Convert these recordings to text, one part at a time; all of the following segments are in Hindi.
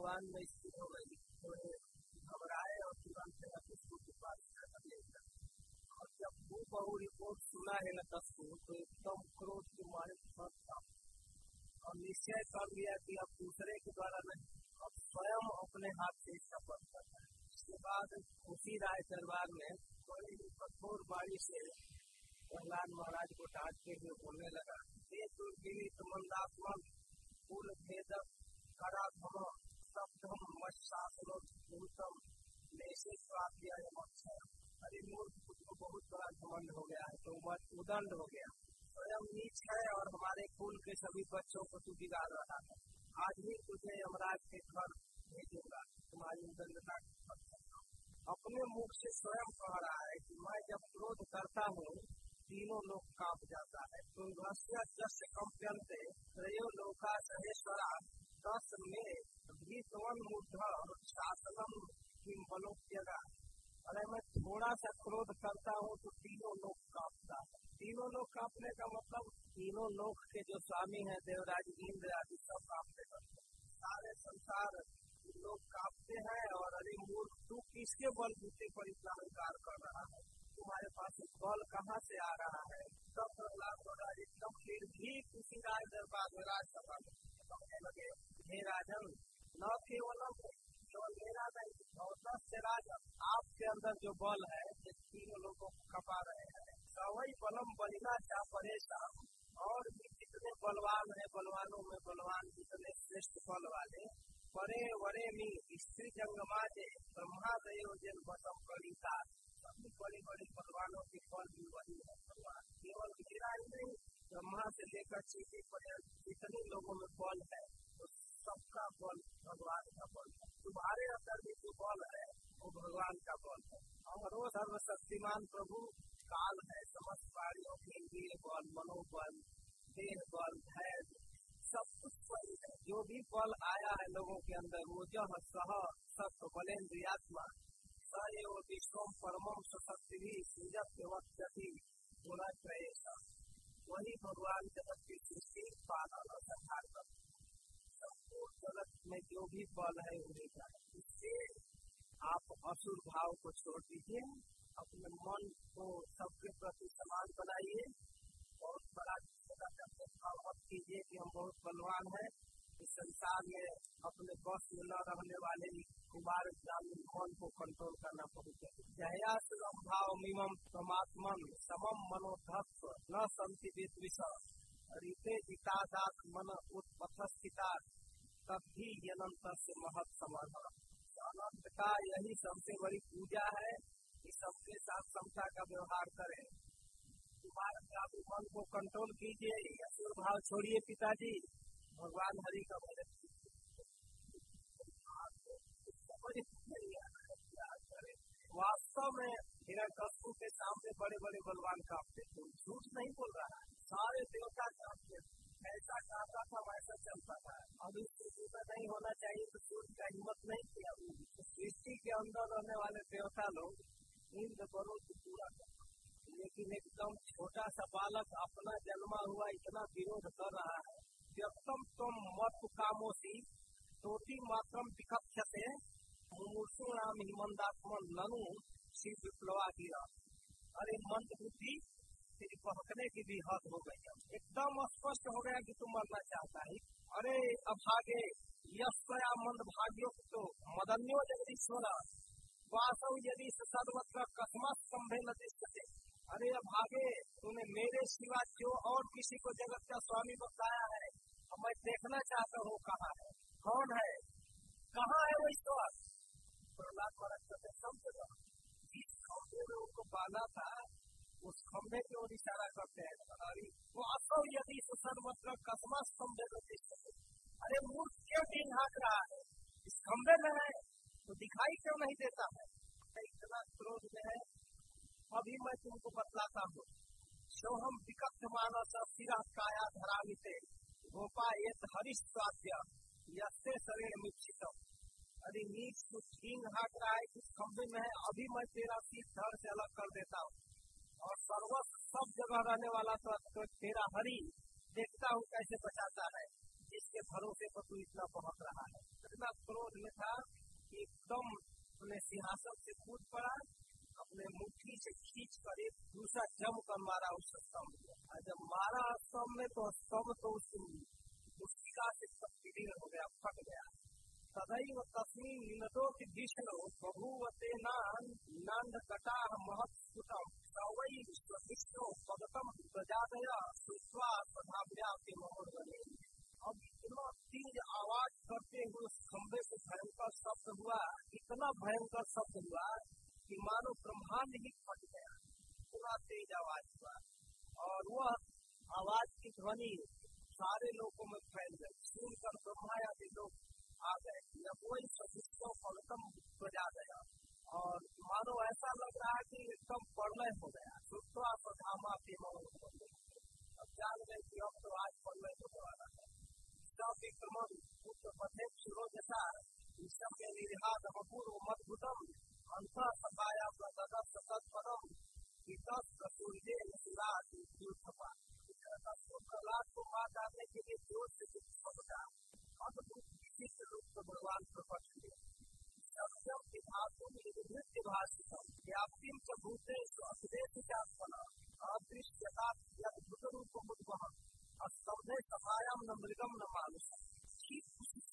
भगवान में स्थिर हो गई थोड़े घबराए और तुरंत के पास और जब वो बहु रिपोर्ट सुना है दस को तो एकदम क्रोध के मारे फंस था और निश्चय कर लिया कि अब दूसरे के द्वारा नहीं अब स्वयं अपने हाथ से शपथ करना है इसके बाद उसी राय दरबार में बड़ी ही कठोर बारी से प्रहलाद महाराज को डांटते हुए बोलने लगा ये दुर्गिनी मंदात्मक कुल भेदक शब्दम मशासनोत्तम नेशे प्राप्तिया अरे मूर्ख को बहुत बड़ा घमंड हो गया है तो उदंड हो गया स्वयं नीच है और हमारे कुल के सभी बच्चों को तू बिगाड़ रहा है आज ही तुझे यमराज के घर भेजूँगा तुम्हारी उदंडता अपने मुख से स्वयं कह रहा है कि मैं जब क्रोध करता हूँ तीनों लोग काँप जाता है तुंगस्य जस कंप्यंते त्रयो लोका सहेश्वरा में भीतवन मुद्ध शासनम किम बलोप्यगा अरे मैं थोड़ा सा क्रोध करता हूँ तो तीनों लोग कांपता है तीनों लोग कांपने का मतलब तीनों लोग के जो स्वामी है देवराज इंद्र आदि सब कांपते करते सारे संसार लोग कांपते हैं और अरे मूर्ख तू किसके बल बूते पर इतना अहंकार कर रहा है तुम्हारे पास बल कहाँ से आ रहा है सब प्रहलाद महाराज एकदम निर्भीक उसी राज दरबार में राजसभा में। कहने लगे हे राजन न केवलम केवल मेरा नहीं दस से राजन आपके अंदर जो बल है ये तीनों लोगों को खपा रहे हैं। सवई बलम बलिना चाह परेशान और भी जितने बलवान है बलवानों में बलवान जितने श्रेष्ठ बल वाले परे वरे मी स्त्री जंगमा जे ब्रह्मा दयो जन बसम कलिता सभी बड़े बड़े बलवानों के बल भी वही है भगवान केवल मेरा ही नहीं ब्रह्मा से लेकर चीटी पर्यंत जितने लोगों में बल है तो सबका बल भगवान का बल है। तुम्हारे अंदर भी जो बल है, वो भगवान का बल है। और वो सर्वशक्तिमान प्रभु, काल है, समस्त प्राणियों के इंद्रिय बल, मनोबल, देह बल धैर्य सब कुछ वही है। जो भी बल आया है लोगों के अंदर, वो जह सह, सत्व बलेन्द्रियात्मा सएव विश्वम, परमम, सशक्ति, सूजत वक्ति गुण वही भगवान जगत की सृष्टि पालन और संहार कर संपूर्ण जगत में जो भी बल है उन्हें का इससे आप असुर भाव को छोड़ दीजिए, अपने मन को सबके प्रति समान बनाइए बहुत बड़ा भाव मत कीजिए कि हम बहुत बलवान हैं। इस संसार में अपने बस में न रहने वाले कुमार ग्रामीण मन को कंट्रोल करना बहुत जया सुगम भाव मिमम परमात्मन समम मनोधत्व न संति विष रीते जितादात मन उत्पथ स्थिता तब भी अनंत से महत समर्थ अनंत का यही सबसे बड़ी पूजा है कि सबके साथ समता का व्यवहार करें तुम्हारे काबू मन को कंट्रोल कीजिए असुर भाव छोड़िए पिताजी। भगवान हरि का भजन। वास्तव में हिरण्यकश्यप के सामने बड़े बड़े बलवान कांपते थे। झूठ नहीं बोल रहा है। सारे देवता कांपते ऐसा कहता था, वैसा चलता था। अभी सूर्य नहीं होना चाहिए तो सूर्य का हिम्मत नहीं किया। सृष्टि के अंदर रहने वाले देवता लोग इंद्र बलों को पूरा करते लेकिन एकदम छोटा सा बालक अपना जन्मा हुआ, इतना विरोध कर रहा है। व्यक्तम तुम मत कामोसी टोटी मात्रम विकक्ष से मुमूर्षु नाम हिमंदात्मन ननु, श्री विप्लवा गिरा। अरे मंद बुद्धि, तेरी पहकने की भी हद हो गई एकदम स्पष्ट हो गया कि तू मरना चाहता है। अरे अभागे यशया मंद भाग्यो तो मदन्यो जगदीश्वर वासव यदि सर्वत्र कस्मा स्तंभे न दृश्यते अरे अभागे, तूने मेरे सिवा जो और किसी को जगत का स्वामी बताया है। मैं देखना चाहता हूँ कहाँ है। कौन है? कहाँ है वो ईश्वर प्रहलाद महाराज कहते समझ जिस खंभे में उनको बांधा था, उस खंभे की ओर इशारा करते हैं, अरे, वो असव यदि सर्वत्र कसमा स्तंभ अरे मूर्ख क्यों नहीं हाँक रहा है। इस खंभे में है तो दिखाई क्यों नहीं देता है? इतना क्रोध में है, अभी मैं तुमको बतलाता हूँ। जो हम विकट मानस सिरा काया धरामिते गोपा एक हरिश स्वास्थ्य यसे शरीर मिक्षितम अरे नीच तू छीन हट रहा है किस खंभे में है अभी मैं तेरा सीट धड़ से अलग कर देता हूँ। और सर्व सब जगह रहने वाला तो, तो तेरा हरि देखता हूँ कैसे बचाता है जिसके भरोसे पर तू इतना पहुँच रहा है। इतना क्रोध में था कि एकदम अपने सिंहासन से कूद पड़ा अपने मुट्ठी से खींच कर एक दूसरा जम कर मारा उस स्तंभ में और जब मारा स्तंभ में तो सब तो उस सब विलीन हो गया फट गया तदैव तस्मिन् लीलतो कि विष्णु बभूवते नंद कटा महत् स्फुटम सवै विष्णु पदतम प्रजादय श्रुत्वा स्वधाव्या के मोहर बने अब इतना तेज आवाज़ करते हुए उस खंभे से भयंकर शब्द हुआ, इतना भयंकर शब्द हुआ कि मानो ब्रह्मांड ही फट गया। पूरा तेज आवाज़ हुआ। और वह आवाज़ की ध्वनि सारे लोगों में फैल गई। सुनकर ब्रह्माया आदि लोग आ गए। या कोई सदस्यों फलतम बजा गया। और मानो ऐसा लग रहा है कि एकदम प्रलय हो गया। सुखवा प्रधामा अब जान गए कि अब तो आज प्रलय होने वाला है। सब विक्रमण पुत्र शुरो जैसा के अपूर्व अंत सपाया प्रदत सतत विकस प्रसूर्य सुराज को मार डालने के लिए ज़ोर से अद्भुत विशिष्ट रूप से भगवान प्रकट हुए सत्यम विभागों नृत्य भाषितम व्याप्तिम च भूतेश अखिलेश चात्मना अदृश्यता अद्भुत रूप मुद्वहन स्तंभे सभायाम न मृगम न मानुष ठीक उसी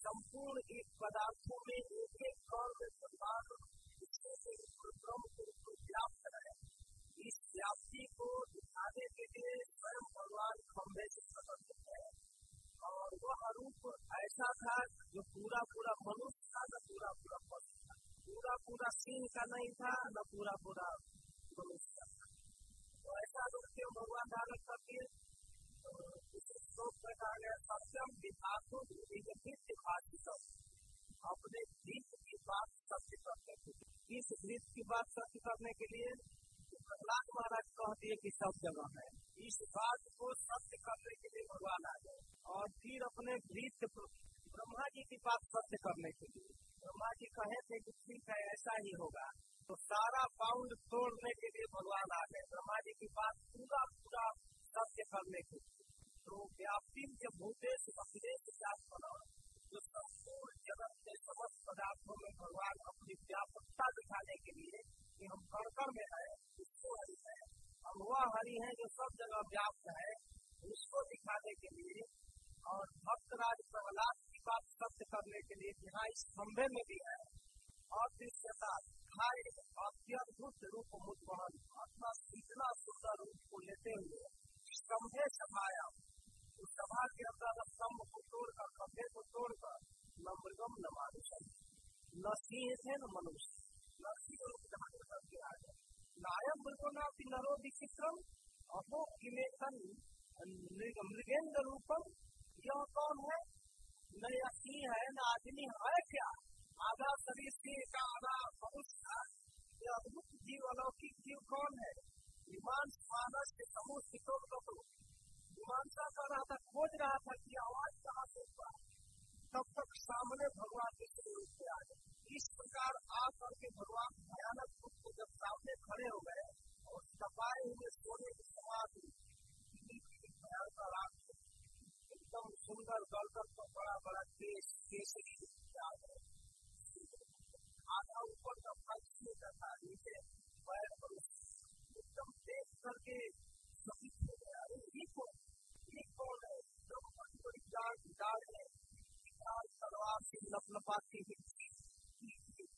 संपूर्ण एक पदार्थों में एक एक कौर में भगवान ब्रह्म के व्याप्त है इस व्याप्ति को दिखाने के लिए स्वयं भगवान खंभे से प्रकट है और वह रूप ऐसा था जो पूरा पूरा मनुष्य था न पूरा पूरा पशु था पूरा पूरा सिंह का नहीं था न पूरा पूरा मनुष्य का था तो ऐसा रूप क्यों भगवान धारण करके कहा गया सत्यम विभागों भाषितम अपने गीत की बात सत्य करने के लिए इस गीत की बात सत्य करने के लिए प्रहलाद महाराज कह दिए कि सब जगह है। इस बात को सत्य करने के लिए भगवान आ गए। और फिर अपने वृत्त ब्रह्मा जी की बात सत्य करने के लिए। ब्रह्मा जी कहे थे कि ठीक है, ऐसा ही होगा। तो सारा बाउंड तोड़ने के लिए भगवान आ गए। ब्रह्मा जी की बात पूरा पूरा सत्य करने के लिए। तो व्याप्ति के भूतेश अखिलेश बना जो संपूर्ण जगत के समस्त पदार्थों में भगवान अपनी व्यापकता दिखाने के लिए कि हम कड़कर में है, उसको हरि है। हम वह हरि है जो सब जगह व्याप्त है, उसको दिखाने के लिए और भक्त राज प्रहलाद की बात सत्य करने के लिए यहाँ इस खंभे में भी है। और इसके साथ अदृश्यता अत्यद्भुत रूप मुद्वहन अपना इतना सुंदर रूप को लेते हुए स्तंभे सभाया उस सभा के अंदर स्तंभ को तोड़कर, खंभे को तोड़कर न मृगम, न मानुष न सिंह थे, न मनुष्य। नायक मृगोनाथ नरो विचित्रम अहो किमेतन मृगेंद्र रूपम यह कौन है न यही है न आदमी है क्या आधा शरीर से का आधा मनुष्य है यह अद्भुत जीव अलौकिक जीव कौन है विमान मानस के समूह सितों को मीमांसा कर रहा था खोज रहा था कि आवाज़ कहाँ से हुआ तब तक सामने भगवान के रूप से आ गए इस प्रकार आ करके भगवान भयानक रूप से जब सामने खड़े हो गए और तपाए हुए सोने के समाधि भयंकर एकदम सुंदर गर्दन तो बड़ा बड़ा केस केसरी आधा ऊपर का फर्श था नीचे पैर पर एकदम देख करके सफित हो गया। अरे, ये कौन? ये कौन है? एकदम बड़ी बड़ी जाड़ जाड़ है तलवार से लपलपाती हुई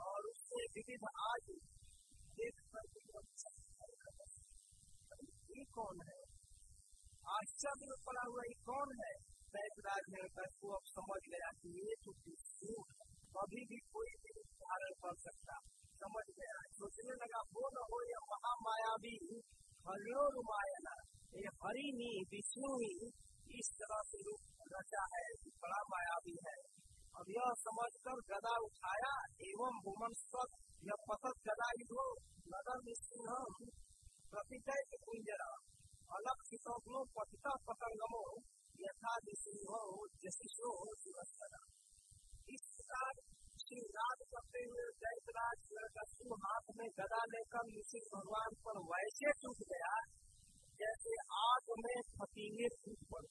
और उससे विविध आज देख कर कौन है? आश्चर्य में पड़ा हुआ ये कौन है? सैकराज ने को अब समझ गया कि ये तो झूठ कभी भी कोई भी धारण कर सकता। समझ गया। सोचने लगा वो न हो या महामायावी हरियो रुमायना ये हरिणी विष्णु ही इस तरह से रूप रचा है बड़ा मायावी है। अब यह समझ कर गदा उठाया, एवं भूमन स्वत यह पसत गदा ही हो, नगर में सिंह प्रतिजय के कुंजरा अलग शिशोग्नो पतिता पतंगमो, यथा सिंह जशिशो शिवस्तरा इस प्रकार श्री राज करते हुए दैतराज सिंह हाथ में गदा लेकर नृसिंह भगवान पर वैसे टूट गया, जैसे आग में फकीर टूट पड़।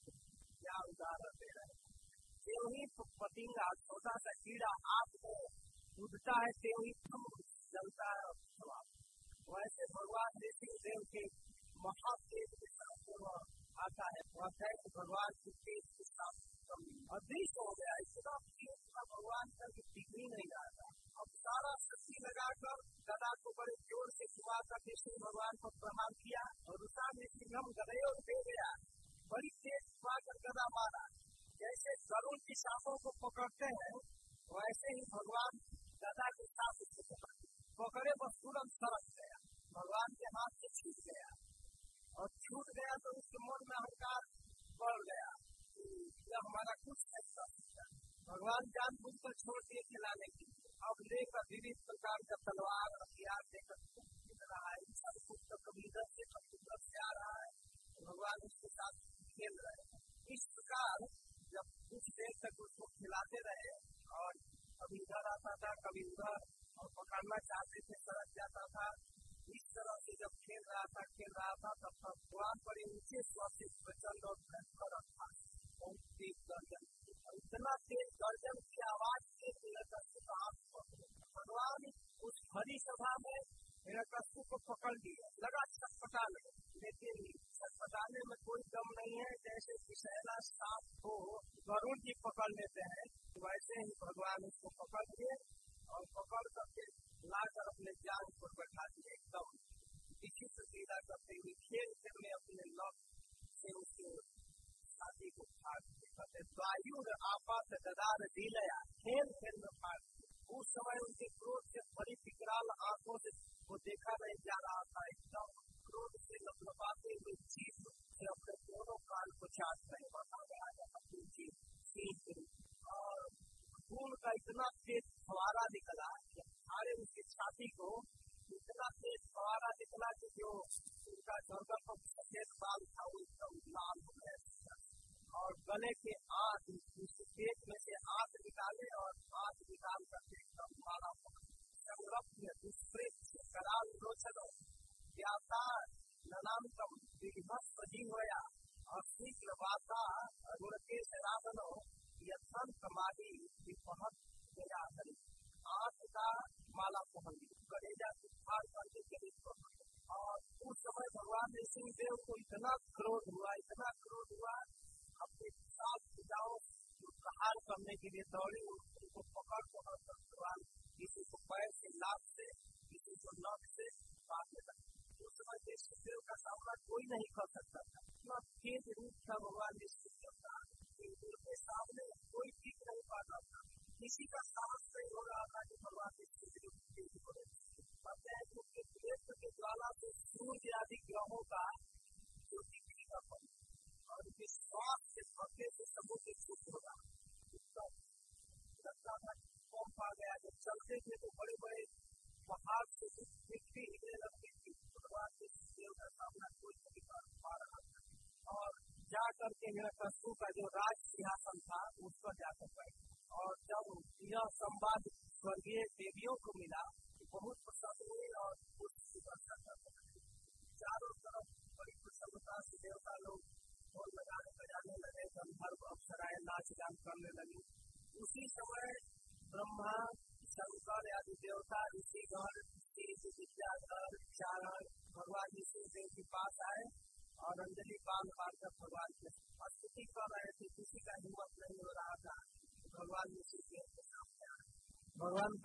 Deus com 19 crores mais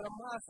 Brahma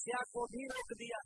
se ha cogido el día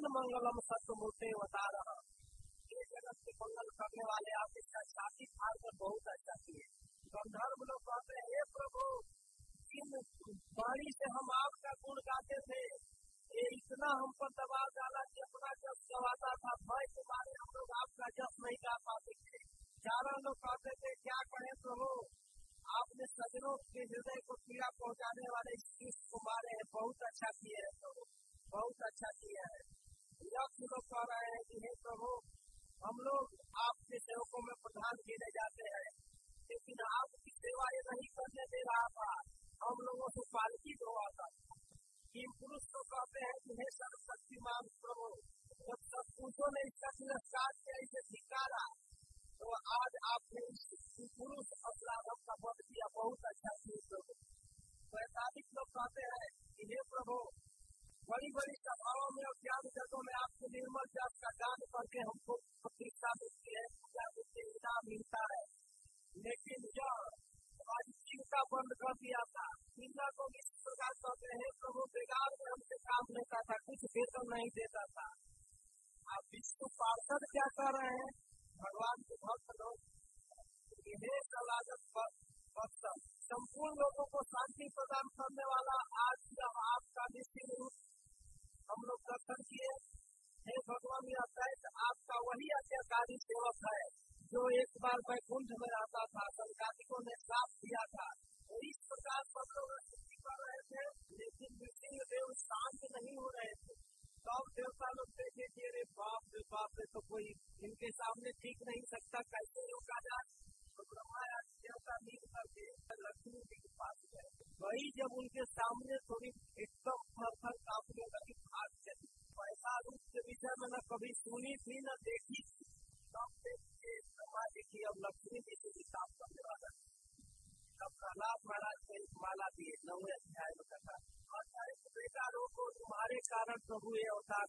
namang alam sa From the coffee after. Fui eu, tá,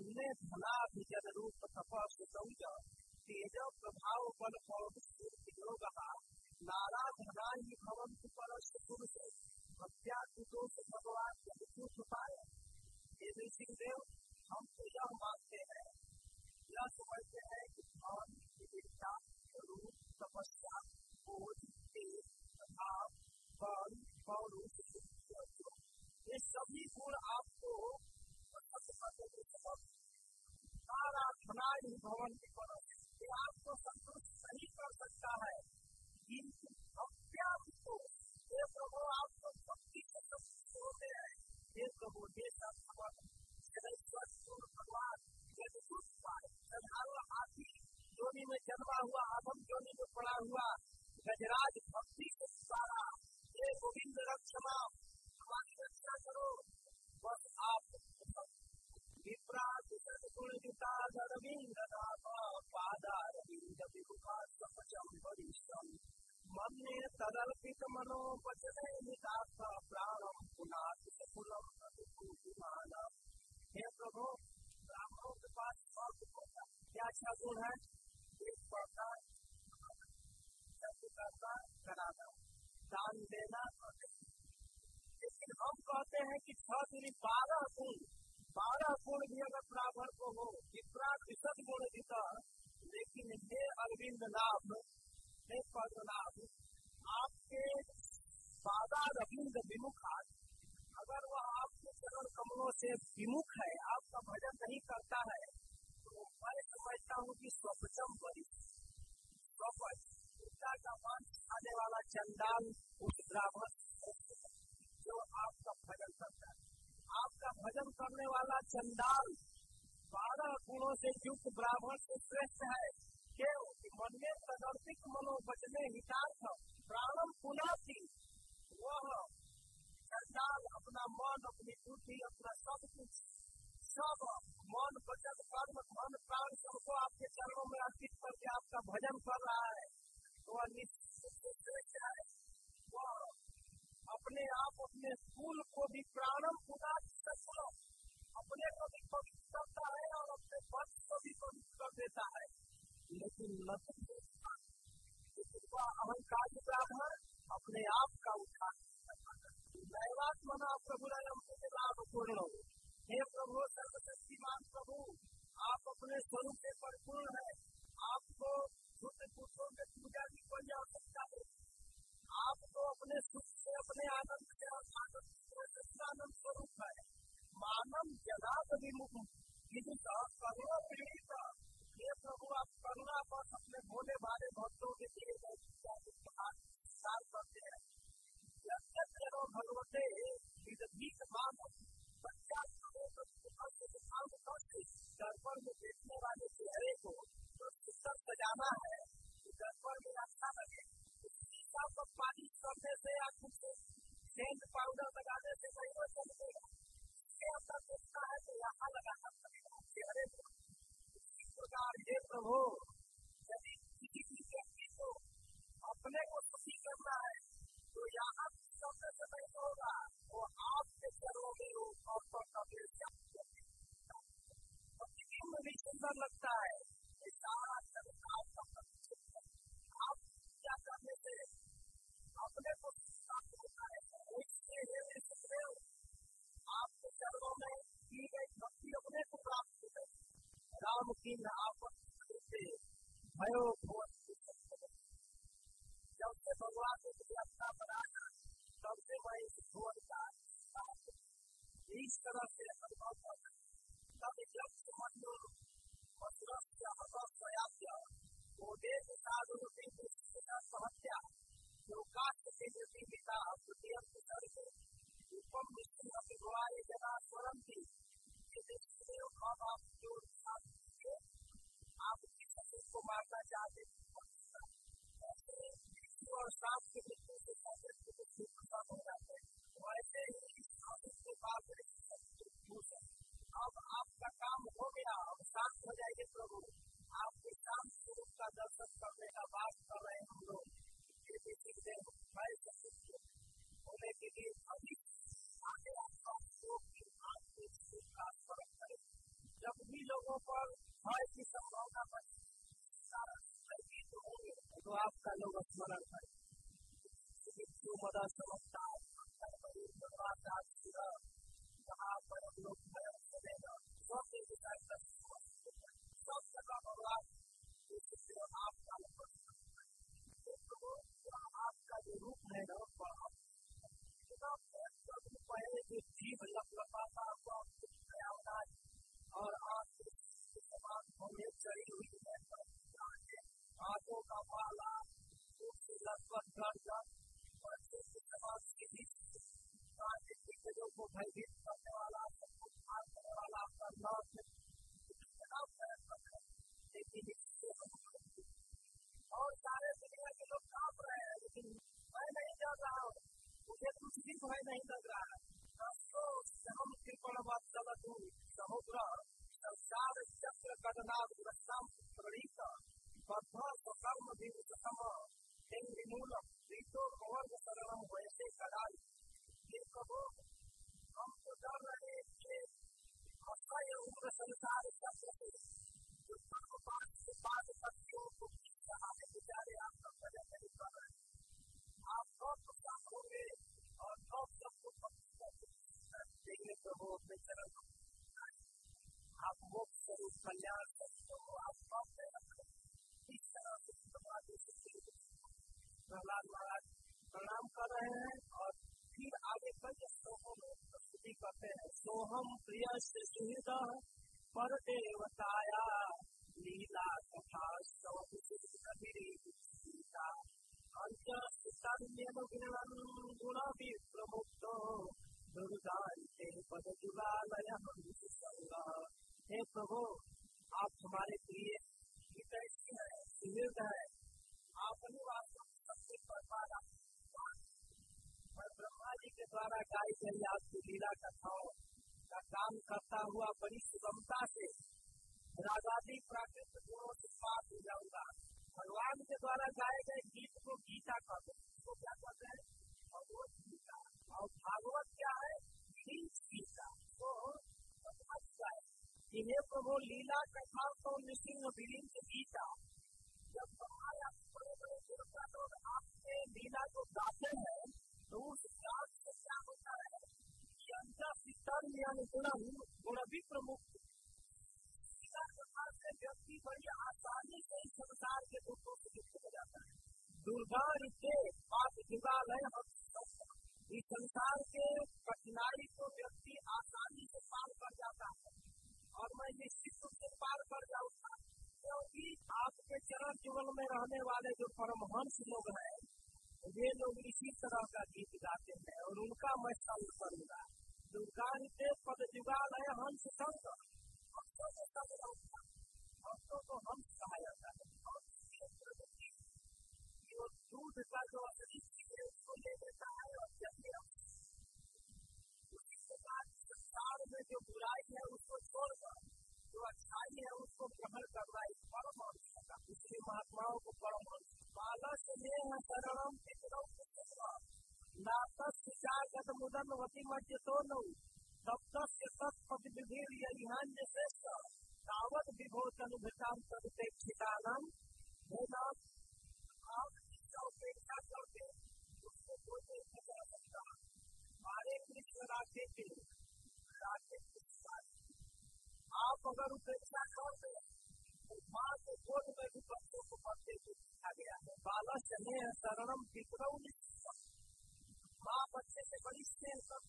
मन्ने धना विजन रूप तपस सौज तेज प्रभाव बल योग नारा धना ही भवन परस पुरुष हत्या दोष भगवान दुख पाए ये सिंह देव, हम तो यह मानते हैं, यह समझते हैं कि धन विविधता रूप, तपस्या, बोध, तेज, प्रभाव, बल पौरुष ये सभी गुण आपको सारा धनाई भवन की परम ये आपको संतुष्ट नहीं कर सकता है अत्याधिक ये प्रभु आपको भक्ति से संतुष्ट होते हैं ये प्रभु ये सब भगवान जोनी में जन्मा हुआ आदम जोनी में पड़ा हुआ गजराज भक्ति से सारा ये गोविंद रक्षमा हमारी रक्षा करो बस आप मन्ने तदल्पित मनोपचने निकास प्राणम पुनात कुलम अनुकूलमान हे प्रभु ब्राह्मणों के पास क्या अच्छा गुण है एक पढ़ता करता दान देना लेकिन हम कहते हैं कि छह दूरी बारह गुण बारह गुण भी अगर ब्राह्मण को हो, जितना विशद गुण जीता लेकिन ये अरविंद लाभ हे पद्मनाभ, आपके बाधा रविंद विमुख अगर वह आपके चरण कमलों से विमुख है, आपका भजन नहीं करता है तो मैं समझता हूँ कि स्वपचम बड़ी स्वपच का मान खाने वाला चंडाल, उस ब्राह्मण जो आपका भजन करता है। आपका भजन करने वाला चंडाल बारह गुणों से युक्त ब्राह्मण से श्रेष्ठ है। क्यों मन में तदर्पित मनोवचने हितार्थ प्राणम पुनः वह चंडाल अपना मन, अपनी बुद्धि, अपना सब कुछ, सब मन, वचन, कर्म धन प्राण सबको आपके चरणों में अर्पित करके आपका भजन कर रहा है। वह निश्चित श्रेष्ठ है। वह अपने आप, अपने स्कूल को भी प्राणम उदास करो अपने को भी पवित्र करता है और अपने पद को भी पवित्र कर देता है। लेकिन अहंकार का आधार अपने आप का उठा मना प्रभु के लाभ पूर्ण हे। प्रभु, सर्वशक्तिमान प्रभु, आप अपने स्वरूप से परिपूर्ण है। have a 迷う公園に、प्रिय सुहृद पर देवताय लीला कथा तो नृसिंह जंगल में रहने वाले जो परमहंस लोग हैं, वे लोग इसी तरह का गीत गाते हैं और उनका मैं संग करूँगा दुर्गा देव पद जुगाल है, हंस संग। says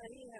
María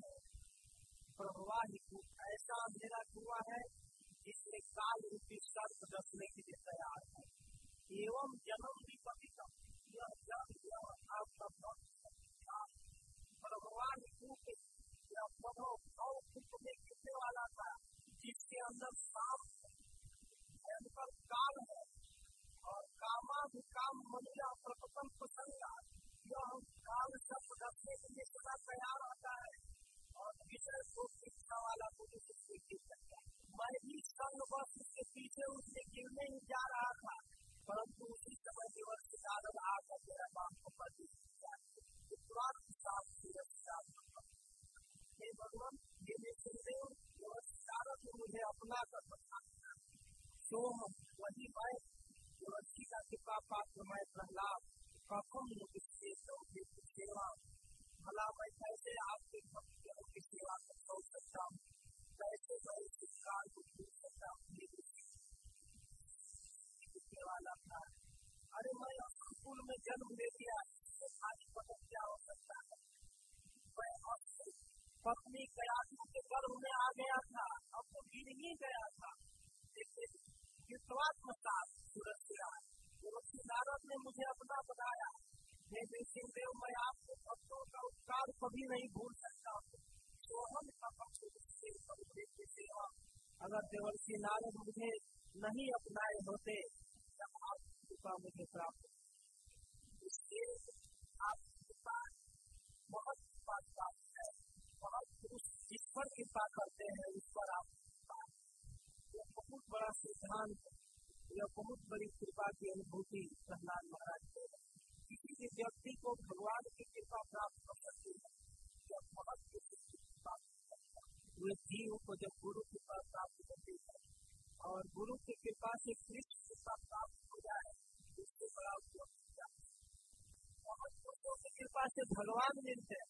काम धन पर काम है और कामा भी काम मनिया प्रपतम प्रसंगा यह काम शब्द रखने के लिए सदा तैयार रहता है और विषय को शिक्षा वाला मुझे उससे गिर सकता है मैं भी संग बस उसके पीछे उससे गिरने ही जा रहा था परंतु उसी समय केवल सिद्धार्थ आकर मेरा बाप को पति भगवान ये मैं सुन रहे हूँ तू मुझे अपना कर सकता तो वही पाए जो अच्छी का कृपा पात्र मैं प्रहलाद प्रथम इसके चौथे की सेवा भला मैं कैसे आपके भक्तों की सेवा कर सौ सकता हूँ कैसे मैं इस संस्कार को पूछ सकता हूँ वाला था अरे मैं असुकुल में जन्म ले लिया तो खाली पता क्या हो सकता है मैं पत्नी कयासू के तो गर्भ में आ गया था, अब तो गिर ही गया था। विश्वात्मसात सूरज नारद ने मुझे अपना बताया हे सिंहदेव मैं आपको भक्तों का उपकार कभी नहीं भूल सकता। हूँ हम सेवा अगर देवर्षि नारद मुझे नहीं अपनाए होते, तब आपकी कृपा मुझे प्राप्त होती इसलिए आपकी कृपा, बहुत प्राप्त पुरुष जिस पर कृपा करते हैं उस पर आप यह बहुत बड़ा सिद्धांत यह बहुत बड़ी कृपा की अनुभूति प्रहलाद महाराज को किसी भी व्यक्ति को भगवान की कृपा प्राप्त कर सकती है। यह बहुत वे जीव को जब गुरु की कृपा प्राप्त होती है और गुरु की कृपा से कृष्ण कृपा प्राप्त हो जाए उससे बड़ा उपयोग बहुत पुरुषों की कृपा से भगवान मिलते हैं।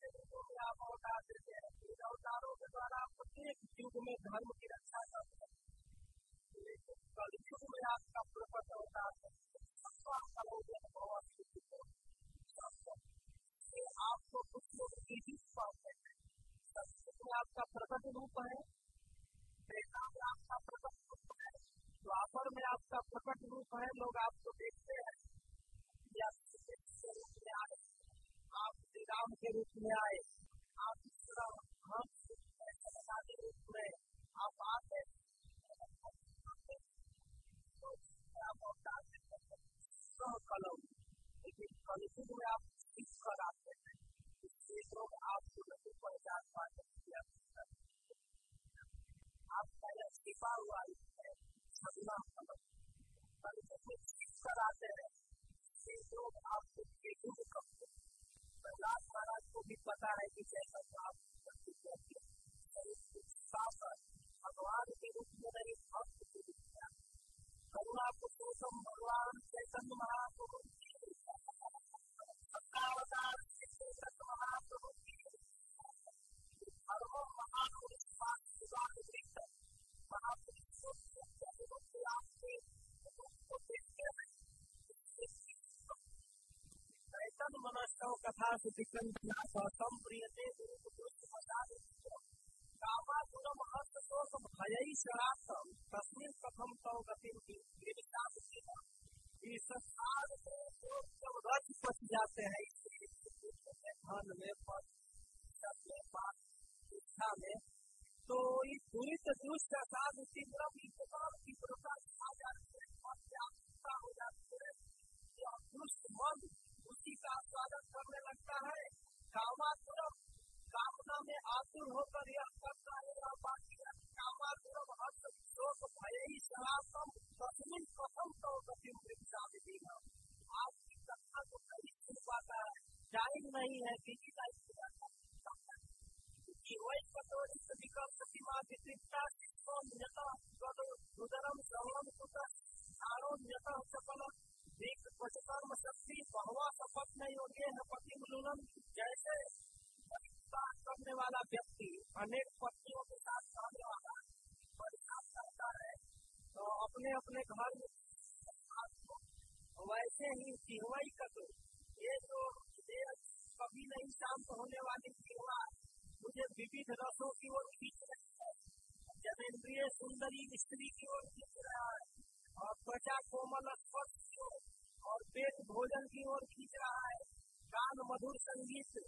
आप अवतार देते हैं इन अवतारों के द्वारा प्रत्येक युग में धर्म की रक्षा करते हैं प्रकट अवतार आपको कुछ लोग पाते हैं में आपका प्रकट रूप है में आपका प्रकट रूप है द्वापर में आपका प्रकट रूप है, लोग आपको देखते हैं। राम के रूप में आए आप इस तरह हम के रूप में आप आते कलम लेकिन कलयुग में आप सीख कर आते हैं लोग आपको नहीं पहचान पाते छिपा हुआ है छबना कलम कलयुग में सीख कर आते हैं लोग आपको करते प्रहलाद महाराज को भी पता है कि कैसा भगवान के रूप में नहीं भक्त के रूप में करुणा पुरुषोत्तम भगवान चैतन्य महाप्रभु सत्तावतार महाप्रभु धर्म महापुरुष महापुरुष आपके रूप को देखते हैं तन मनस्तव कथा कामातुरम हस्तशोक भयई शरासम तव गतिम संसार में जब रथ पच जाते हैं धन में पद पाप इच्छा में तो इस दुरित दुष्ट असाध तीव्रम की प्रकार आ जाती है हो जाती है दुष्ट मन उसी का स्वागत करने लगता है। कामातुरम, कामना में आतुर होकर यह करता है यह बाकी कामातुरम हस्त शोक भय ही सलासम कस्मिन प्रथम तो गति मृक्षा विधि आपकी कथा को कहीं सुन पाता है। टाइम नहीं है बिज़ी लाइफ उदरम श्रवणम सफलम शक्ति बहुआ शपथ नहीं होते है पति मुलूनम जैसे करने वाला व्यक्ति अनेक पत्नियों के साथ रहने वाला परिणाम करता है तो अपने अपने घर में वैसे ही सिहवाई का तो ये जो कभी नहीं शांत होने वाली सिहवा मुझे विविध रसों की ओर खींच रही है जनेन्द्रिय सुंदरी स्त्री की ओर खींच रहा है और त्वचा कोमल स्पर्श और पेट भोजन की ओर खींच रहा है। गान मधुर संगीत,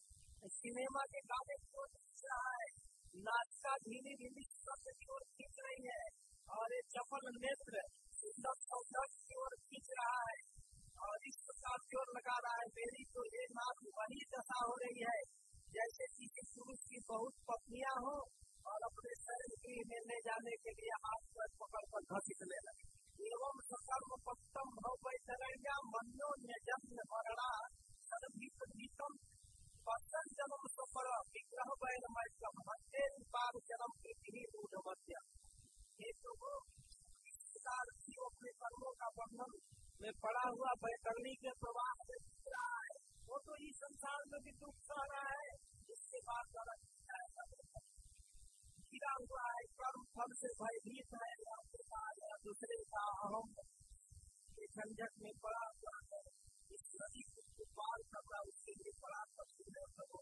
सिनेमा के गाने की ओर खींच रहा है। नाचका धीमी धीमी शब्द की ओर खींच रही है और एक चपल नेत्र सुंदर सौंदर्य की ओर खींच रहा है और इस प्रकार की ओर लगा रहा है मेरी। तो ये नाच वही दशा हो रही है, जैसे किसी पुरुष की बहुत पत्नियाँ हो और अपने शरीर की ले जाने के लिए हाथ पर पकड़ कर घसीटने लगे। एवं सकर्म पक्तम भव वैतरण्या मनो न्यजन्य मरणा सर्वभीत भीतम पतन जन्म सफ़र विग्रह वैन मैत्रम हत्ते पार जन्म पृथ्वी मध्य हे प्रभु जीव अपने कर्मों का बंधन में पड़ा हुआ बैतरणी के प्रवाह में दिख रहा है वो तो इस संसार में भी दुख सह रहा है। इसके बाद गलत गिरा हुआ है कर्म फल से भयभीत है या पिता या दूसरे का अहम के झंझट में पड़ा हुआ है इस नदी को पार करना उसके लिए बड़ा कठिन है करो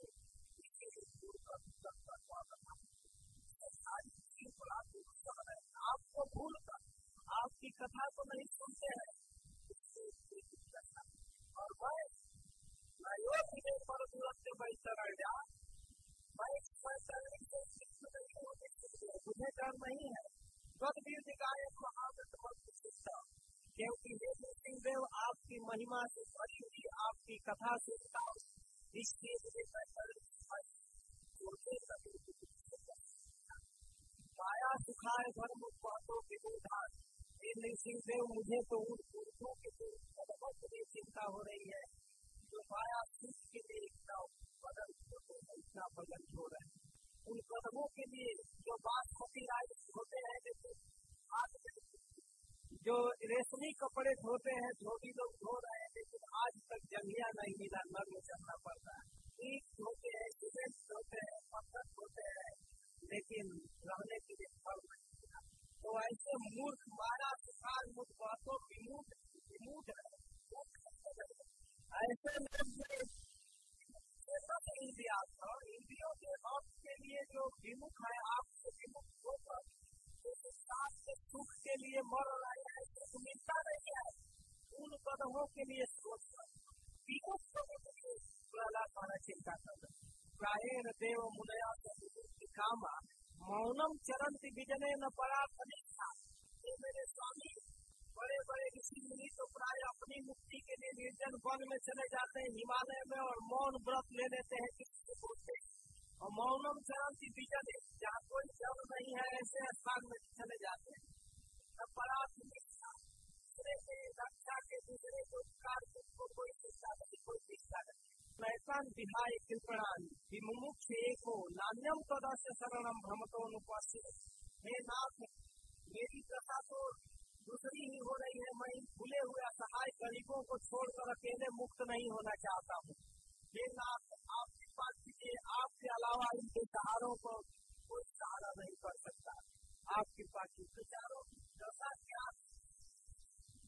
इसके लिए दूर कर सकता स्वागत सारी चीज़ बड़ा दुख है आपको भूल कर आपकी कथा को नहीं सुनते हैं और में पर तुरंत से भाई चढ़ जा मुझे नहीं है गदवीर निकाय क्योंकि हे सिंह देव आपकी महिमा से भरी आपकी कथा से इसके माया सुखाए धर्म बातों के उधार हे नृसिंह देव मुझे तो उन पुरुषों के चिंता हो रही है जो के लिए इतना बदल इतना बदल रहे हैं उन कदमों के लिए जो होते हैं आज जो रेशमी कपड़े धोते हैं धोबी लोग धो रहे हैं, लेकिन आज तक जंगिया नहीं मिला, नर्म चलना पड़ता है। ईट धोते हैं सीमेंट धोते हैं, पत्थर धोते हैं, लेकिन रहने के लिए फल नहीं मिला। तो ऐसे मूर्ख, मारा सुखार मूर्ख बातों विमूट विमूट है। ऐसे लोग इंडिया इंद्रियों के हक के लिए जो विमुख है आपसे विमुख होकर सुख के लिए मर रहे हैं सुख मिलता नहीं है उन कदमों के लिए सोच विमुक्त होने के लिए प्रहलाद महाराज चिंता कर रहे प्रायण देव मुनया कामा मौनम चरण विजने न पड़ा परीक्षा मेरे स्वामी बड़े बड़े ऋषि मुनि तो प्राय अपनी मुक्ति के लिए निर्जन वन में चले जाते हैं। हिमालय में और मौन व्रत ले लेते हैं किसी को हैं और मौनम चरण की बीजन जहाँ कोई जब नहीं है, ऐसे स्थान में चले जाते हैं। तब बड़ा दूसरे के रक्षा के दूसरे को उपकार को कोई शिक्षा नहीं, कोई शिक्षा नहीं। ऐसान विधाय कृपणान विमुख एको, नान्यम तदस्य शरणम भ्रमतो अनुपस्थित हे नाथ, मेरी कथा तो दूसरी ही हो रही है मैं भूले हुए असहाय गरीबों को छोड़कर अकेले मुक्त नहीं होना चाहता हूँ नाथ आप कृपा कीजिए आपके अलावा इनके सहारों को कोई सहारा नहीं कर सकता आप कृपा की विचारों जैसा क्या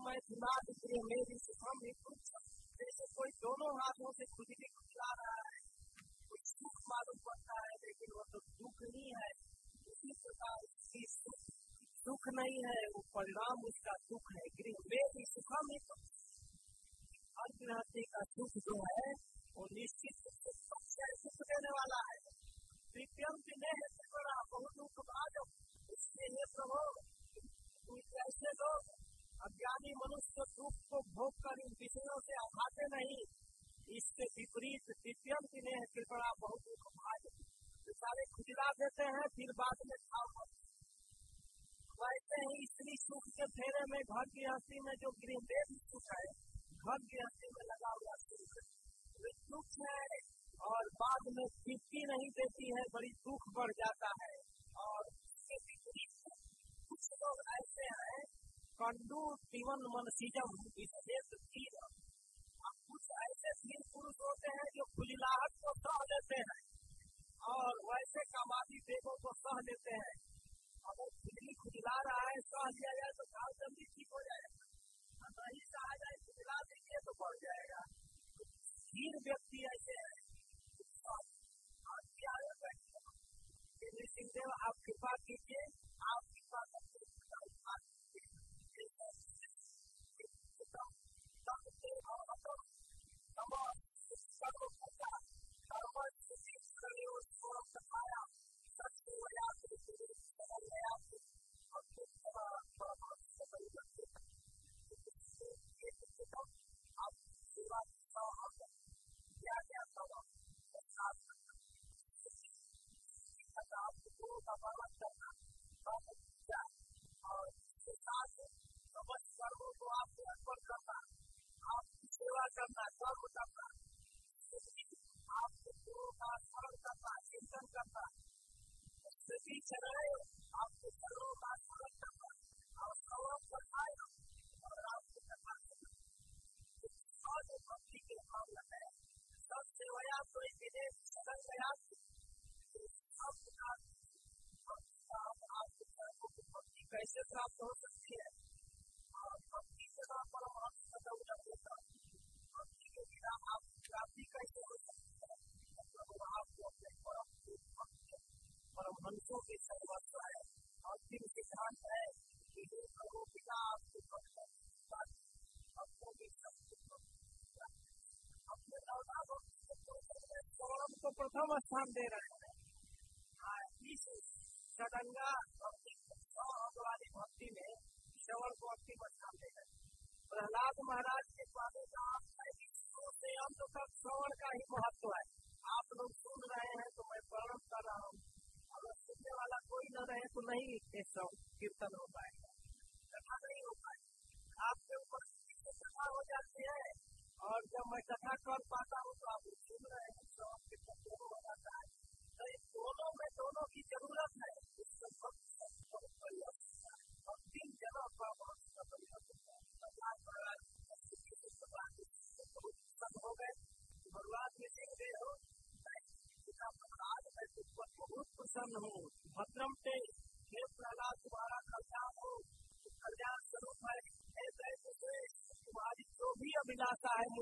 मैं दिमाग के मेरी सुखम ही कुछ जैसे कोई दोनों हाथों से खुजली खुजला रहा है कुछ सुख मालूम पड़ता है लेकिन वो तो दुख नहीं है उसी प्रकार सुख सुख नहीं है वो परिणाम उसका सुख है गृह सुखम ही हर गृहस्थी का सुख जो है वो निश्चित सुख देने वाला है प्रीतियम ने बड़ा बहुत दुख आज इसलिए हे प्रभु ऐसे लोग अज्ञानी मनुष्य दुख को भोग कर इन विषयों से अभाते नहीं इसके विपरीत द्वितीयम ने कृपड़ा बहुत दुख भाज सारे खुजला देते हैं फिर बाद में खाओ वैसे ही स्त्री सुख के फेरे में घर की हस्ती में, जो गृह सुख है घर की हस्ती में लगा हुआ सुख। दुख है और बाद में तृप्ति नहीं देती है, बड़ी दुख बढ़ जाता है। और कुछ लोग ऐसे हैं, कंडू जीवन मन सीजम विशेष तीर कुछ ऐसे तीन पुरुष होते हैं जो खुजलाहट को सह लेते हैं और वैसे कमादी देवों को सह लेते हैं। अगर खुजली खुजला रहा है सह लिया जाए तो घाव जल्दी ठीक हो जाएगा नहीं सहा जाए खुजला दीजिए तो बढ़ जाएगा वीर व्यक्ति ऐसे है सिंहदेव आप कृपा कीजिए आप कृपा 이노래는好가가장좋아하는 노.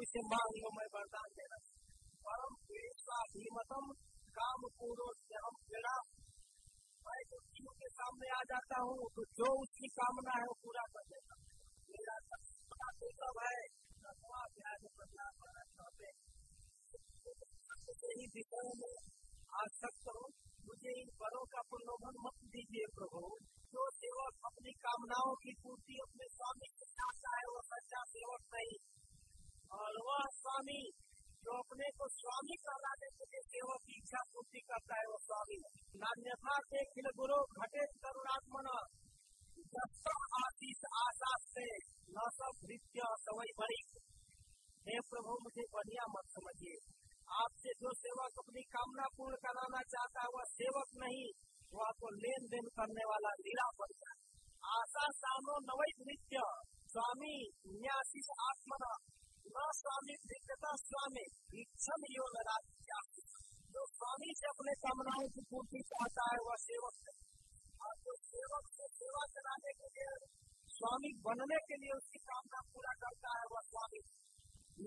अभिलाषा है नान्यथा से खिल गुरु, घटे करुणात्मन। आशीष आशा से, न सब नृत्य सवई बड़ी हे प्रभु, मुझे बढ़िया मत समझिए। आपसे जो सेवक अपनी कामना पूर्ण कराना चाहता है, वह सेवक नहीं, वह तो लेन देन करने वाला लीला बन जाए आशा सामो नवई नित्य, स्वामी न्यासिस आत्मना। न स्वामी दिग्गता स्वामी इच्छम यो नाज्या जो स्वामी से अपने कामनाओं की पूर्ति चाहता है वह सेवक है और जो सेवक से सेवा कराने के लिए स्वामी बनने के लिए उसकी कामना पूरा करता है वह स्वामी।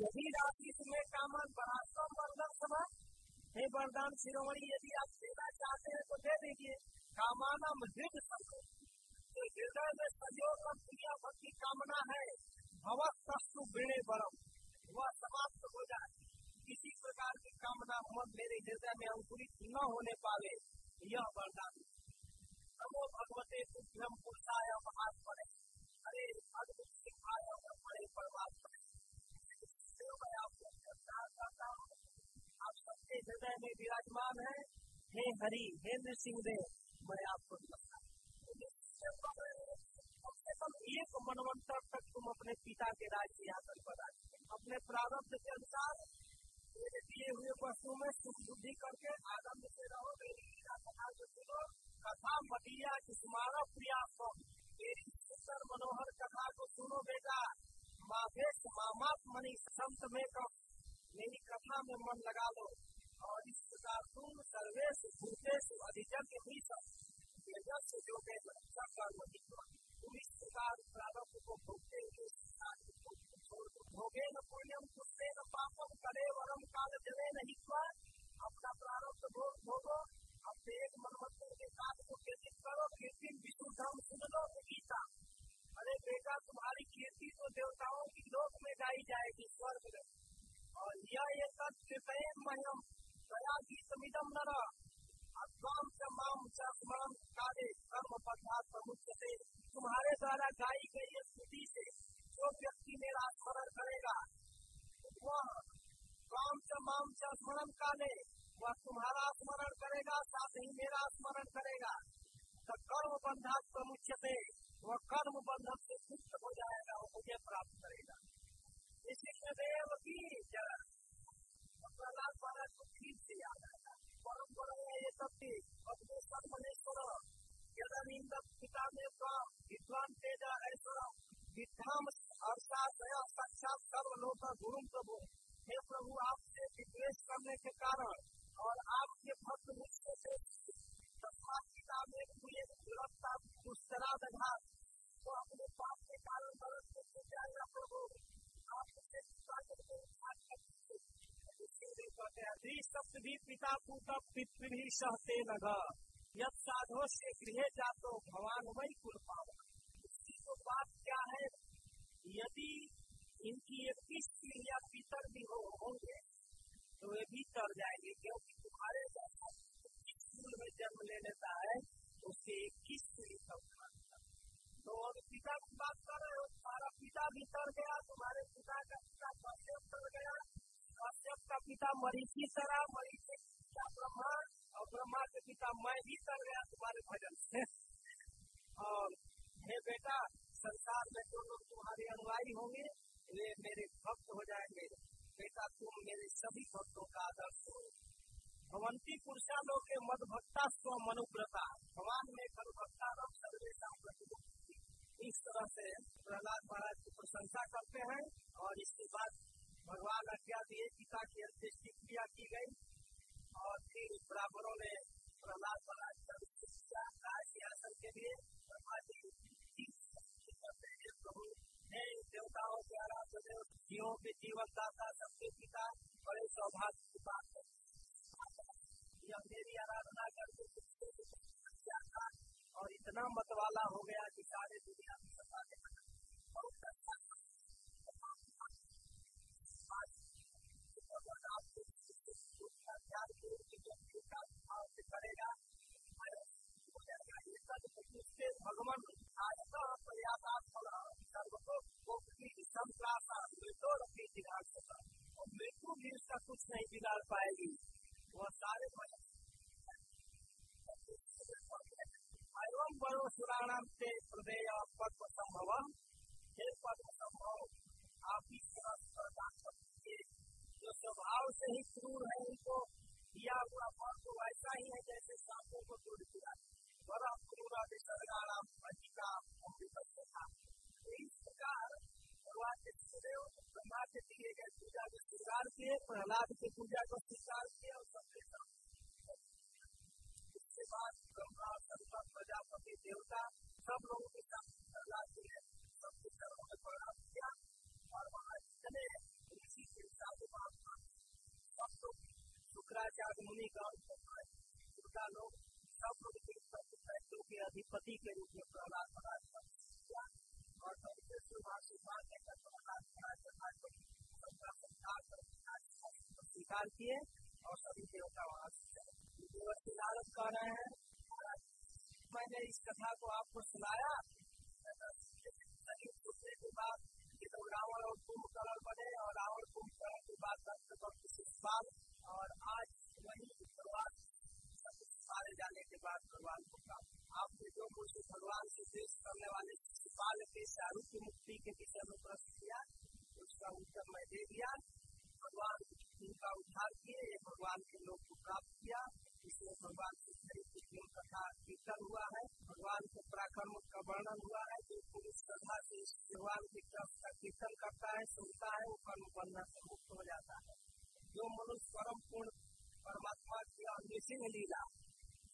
यदि राशि में कामन पराक्रम वरदान सभा हे वरदान शिरोमणि, यदि आप देना चाहते हैं तो दे दीजिए। कामाना संकल्प। तो हृदय में सहयोग और क्रिया भक्ति कामना है। भवस्तु बिणे बरम। वह समाप्त हो जाए किसी प्रकार की कामना मन मेरे हृदय में अंकुरित न होने पावे, यह वरदान। नमो भगवते तुभ्यम पुरुषाय महात्मने। अरे अद्भुत सिखाय बड़े परमात्मा मैं आपको आप सबके हृदय में विराजमान है। हे हरि, हे नृसिंहदेव, मैं आपको कम से कम एक मनवंतर तक तुम अपने पिता के राज्य आसन पर अपने प्रारब्ध के अनुसार दिए हुए वस्तु में सुख बुद्धि करके आनंद से रहो मेरी कथा को सुनो कथा मटिया की तुम्हारा प्रयास मेरी सुंदर मनोहर कथा को सुनो बेटा माधेश मामात मनी संत में कम मेरी कथा में मन लगा लो और इस प्रकार तुम सर्वेश भूतेश अधिजन भी से जो के रक्षा कर्म तुम इस प्रकार प्रारंभ को भोगते हुए भोगे न पुण्यम कुत्ते पापम करे वरम काल जले नहीं अपना प्रारंभ भोग भोगो। अपने एक मनमंत्र के साथ को व्यतीत करो, कीर्ति विष्णु धर्म सुन लो गीता। अरे बेटा, तुम्हारी कीर्ति तो देवताओं की लोक में गाई जाएगी स्वर्ग में। और यह ये तत्व महिम दया गीतमिदम नर। अध्वाम च माम च स्मरण काले कर्म पदार्थ प्रमुख तुम्हारे द्वारा गाई गई स्तुति से जो व्यक्ति मेरा स्मरण करेगा, वह काम च स्मरण काले वह तुम्हारा स्मरण करेगा, साथ ही मेरा स्मरण करेगा। तो कर्म बंधा प्रमुख से, वह कर्म बंधन से मुक्त हो जाएगा और मुझे प्राप्त करेगा। इसी देव की जरा प्रहलाद महाराज को ठीक से याद आया परम बड़ा ये सब की अपने सर्वनेश्वर यदानिंद पिता में विद्वान तेजा ऐश्वर विद्याम अर्थात साक्षात सर्वलोक गुरु प्रभु हे प्रभु आपसे विद्वेश करने के कारण और आपके भक्त मुझसे तस्मात पिता में हुए दुष्करा वो अपने पाप के कारण मदद करके जाएगा प्रभु आप उसे कृपा करके उद्धार कर दीजिए हैं शब्द भी पिता पुत्र पितृ भी सहते लगा यद साधो से गृह जातो भगवान वही ब्रह्मा के दिए गए पूजा को स्वीकार किए, प्रहलाद की पूजा को स्वीकार किया और सबके इसके बाद ब्रह्मा शंकर प्रजापति, देवता, सब लोगों के साथ सबके चरणों में प्रणाम किया और वहाँ जितने ऋषि के साधु सब लोग, शुक्राचार्य मुनि गण दुर्गा लोग, सब लोग के अधिपति के रूप में प्रहलाद महाराज और स्वीकार किए और सभी देवता वहाँ वसीलारत कर रहे हैं। मैंने इस कथा को आपको सुनाया। के बाद रावण और कुंभकर्ण बने और रावण कुंभकर्ण के बाद दस शिषपाल और आज वही मारे जाने के बाद भगवान को प्राप्त आपने जो मुझे भगवान से देश करने वाले शिषपाल के शाहरुख की मुक्ति के विषय में प्रश्न किया, उसका उत्तर मैं दे दिया। भगवान उनका उद्धार किए, ये भगवान के लोग को प्राप्त किया। इसमें भगवान की कथा कीर्तन हुआ है। भगवान के पराक्रम का वर्णन हुआ है। जो पुरुष श्रद्धा से भगवान की कीर्तन करता है, सुनता है, वो कर्म बंधन से मुक्त हो जाता है। जो मनुष्य परम पूर्ण परमात्मा की अनिसिंह लीला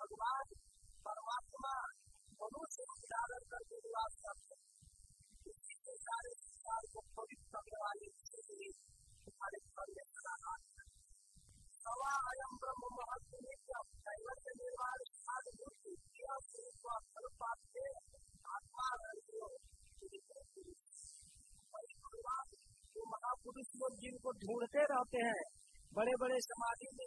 भगवान, परमात्मा, मनुष्य धारण करके निवास करते सारे संसार को पवित्र करने वाले हमारे सवा अयम ब्रह्म महत्व साध मूर्ति स्वरूप से आत्मा महापुरुष लोग जिनको ढूंढते रहते हैं बड़े बड़े समाधि में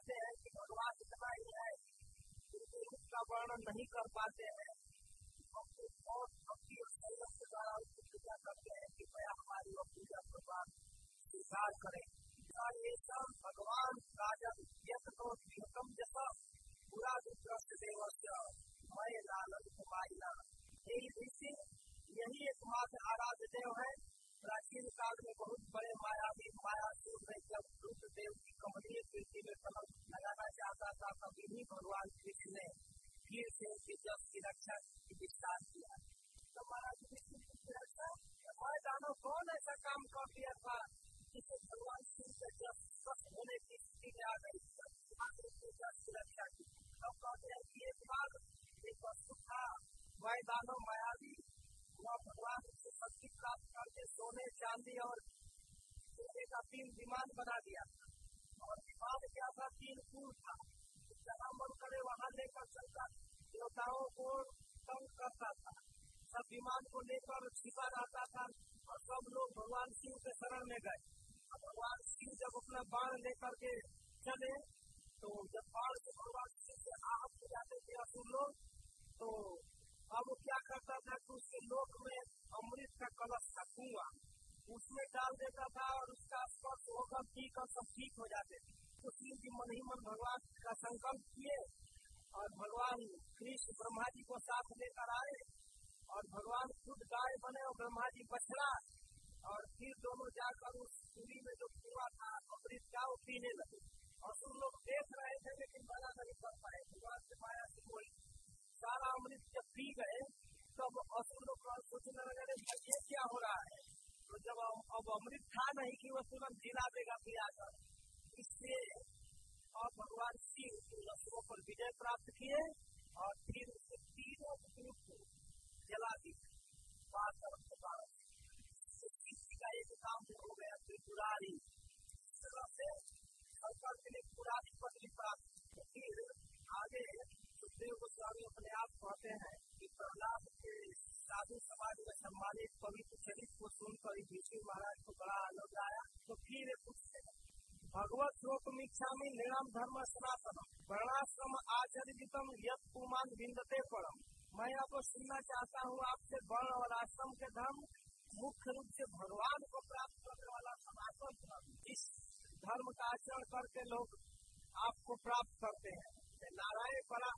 नहीं कर पाते हैं। हम तो बहुत और संयम के द्वारा उसकी पूजा करते हैं कि मैं हमारी और पूजा प्रभाव स्वीकार करें ये सब भगवान राजन यत्नो विहतम जैसा पूरा विश्वस्त देवस्य मैं लालन कुमारिला यही ऋषि यही एकमात्र आराध्य देव है प्राचीन काल में बहुत बड़े मायावी मायासुर ने जब रुद्र देव की कमलीय कृति में कलम लगाना चाहता था तभी ही भगवान कृष्ण ने फिर से उनकी जब की रक्षा की विस्तार किया तो महाराज विष्णु की रक्षा हमारे दानव कौन ऐसा काम कर दिया था जिसे भगवान शिव के जब स्वस्थ होने की स्थिति में आ गई जब की रक्षा की तब कहते हैं कि एक बार एक वस्तु था वह दानव मायावी वह भगवान से शक्ति प्राप्त करके सोने चांदी और सोने का तीन बना दिया था। और विवाद क्या था? तीन पुल था। जहाँ मन करे वहाँ लेकर चलता, देवताओं को तंग करता था। सब विमान को लेकर छिपा रहता था और सब लोग भगवान शिव के शरण में गए और भगवान शिव जब अपना बाण लेकर के चले तो जब बाण से भगवान शिव से आहत हो जाते थे असुर लोग तो अब वो क्या करता था कि उसके लोक में अमृत का कलश था कुआ उसमें डाल देता था और उसका स्पर्श होकर ठीक और सब ठीक हो जाते थे तो शिव जी मन ही मन भगवान का संकल्प किए और भगवान कृष्ण ब्रह्मा जी को साथ लेकर आए और भगवान खुद गाय बने और ब्रह्मा जी बछड़ा और फिर दोनों जाकर उस पूरी में जो कुआ था अमृत का वो पीने लगे और तुम लोग देख रहे थे लेकिन मना नहीं कर पाए भगवान से माया से बोली सारा अमृत जब पी गए तब असुर लोग सोचने लगे ये क्या हो रहा है तो जब अब अमृत था नहीं कि वह तुरंत जिला देगा पियाकर इससे और भगवान शिव उन असुरों पर विजय प्राप्त किए और फिर उसके तीनों ग्रुप को जला दी बात तरफ़ से बारह का एक काम हो गया त्रिपुरारी इस तरह से सरकार के लिए पुरानी पत्नी प्राप्त फिर आगे सुखदेव गोस्वामी अपने आप कहते हैं कि प्रहलाद के साधु में सम्मानित पवित्र चरित्र को सुनकर युधिष्ठिर महाराज को बड़ा आनंद आया तो फिर पूछते हैं, भगवत श्लोक मिच्छामी निर्णम धर्म सनातन वर्णाश्रम आचरितम यद कुमान बिंदते परम। मैं आपको सुनना चाहता हूँ आपसे वर्ण और आश्रम के धर्म, मुख्य रूप से भगवान को प्राप्त करने वाला सनातन धर्म। इस धर्म का आचरण करके लोग आपको प्राप्त करते हैं। नारायण परा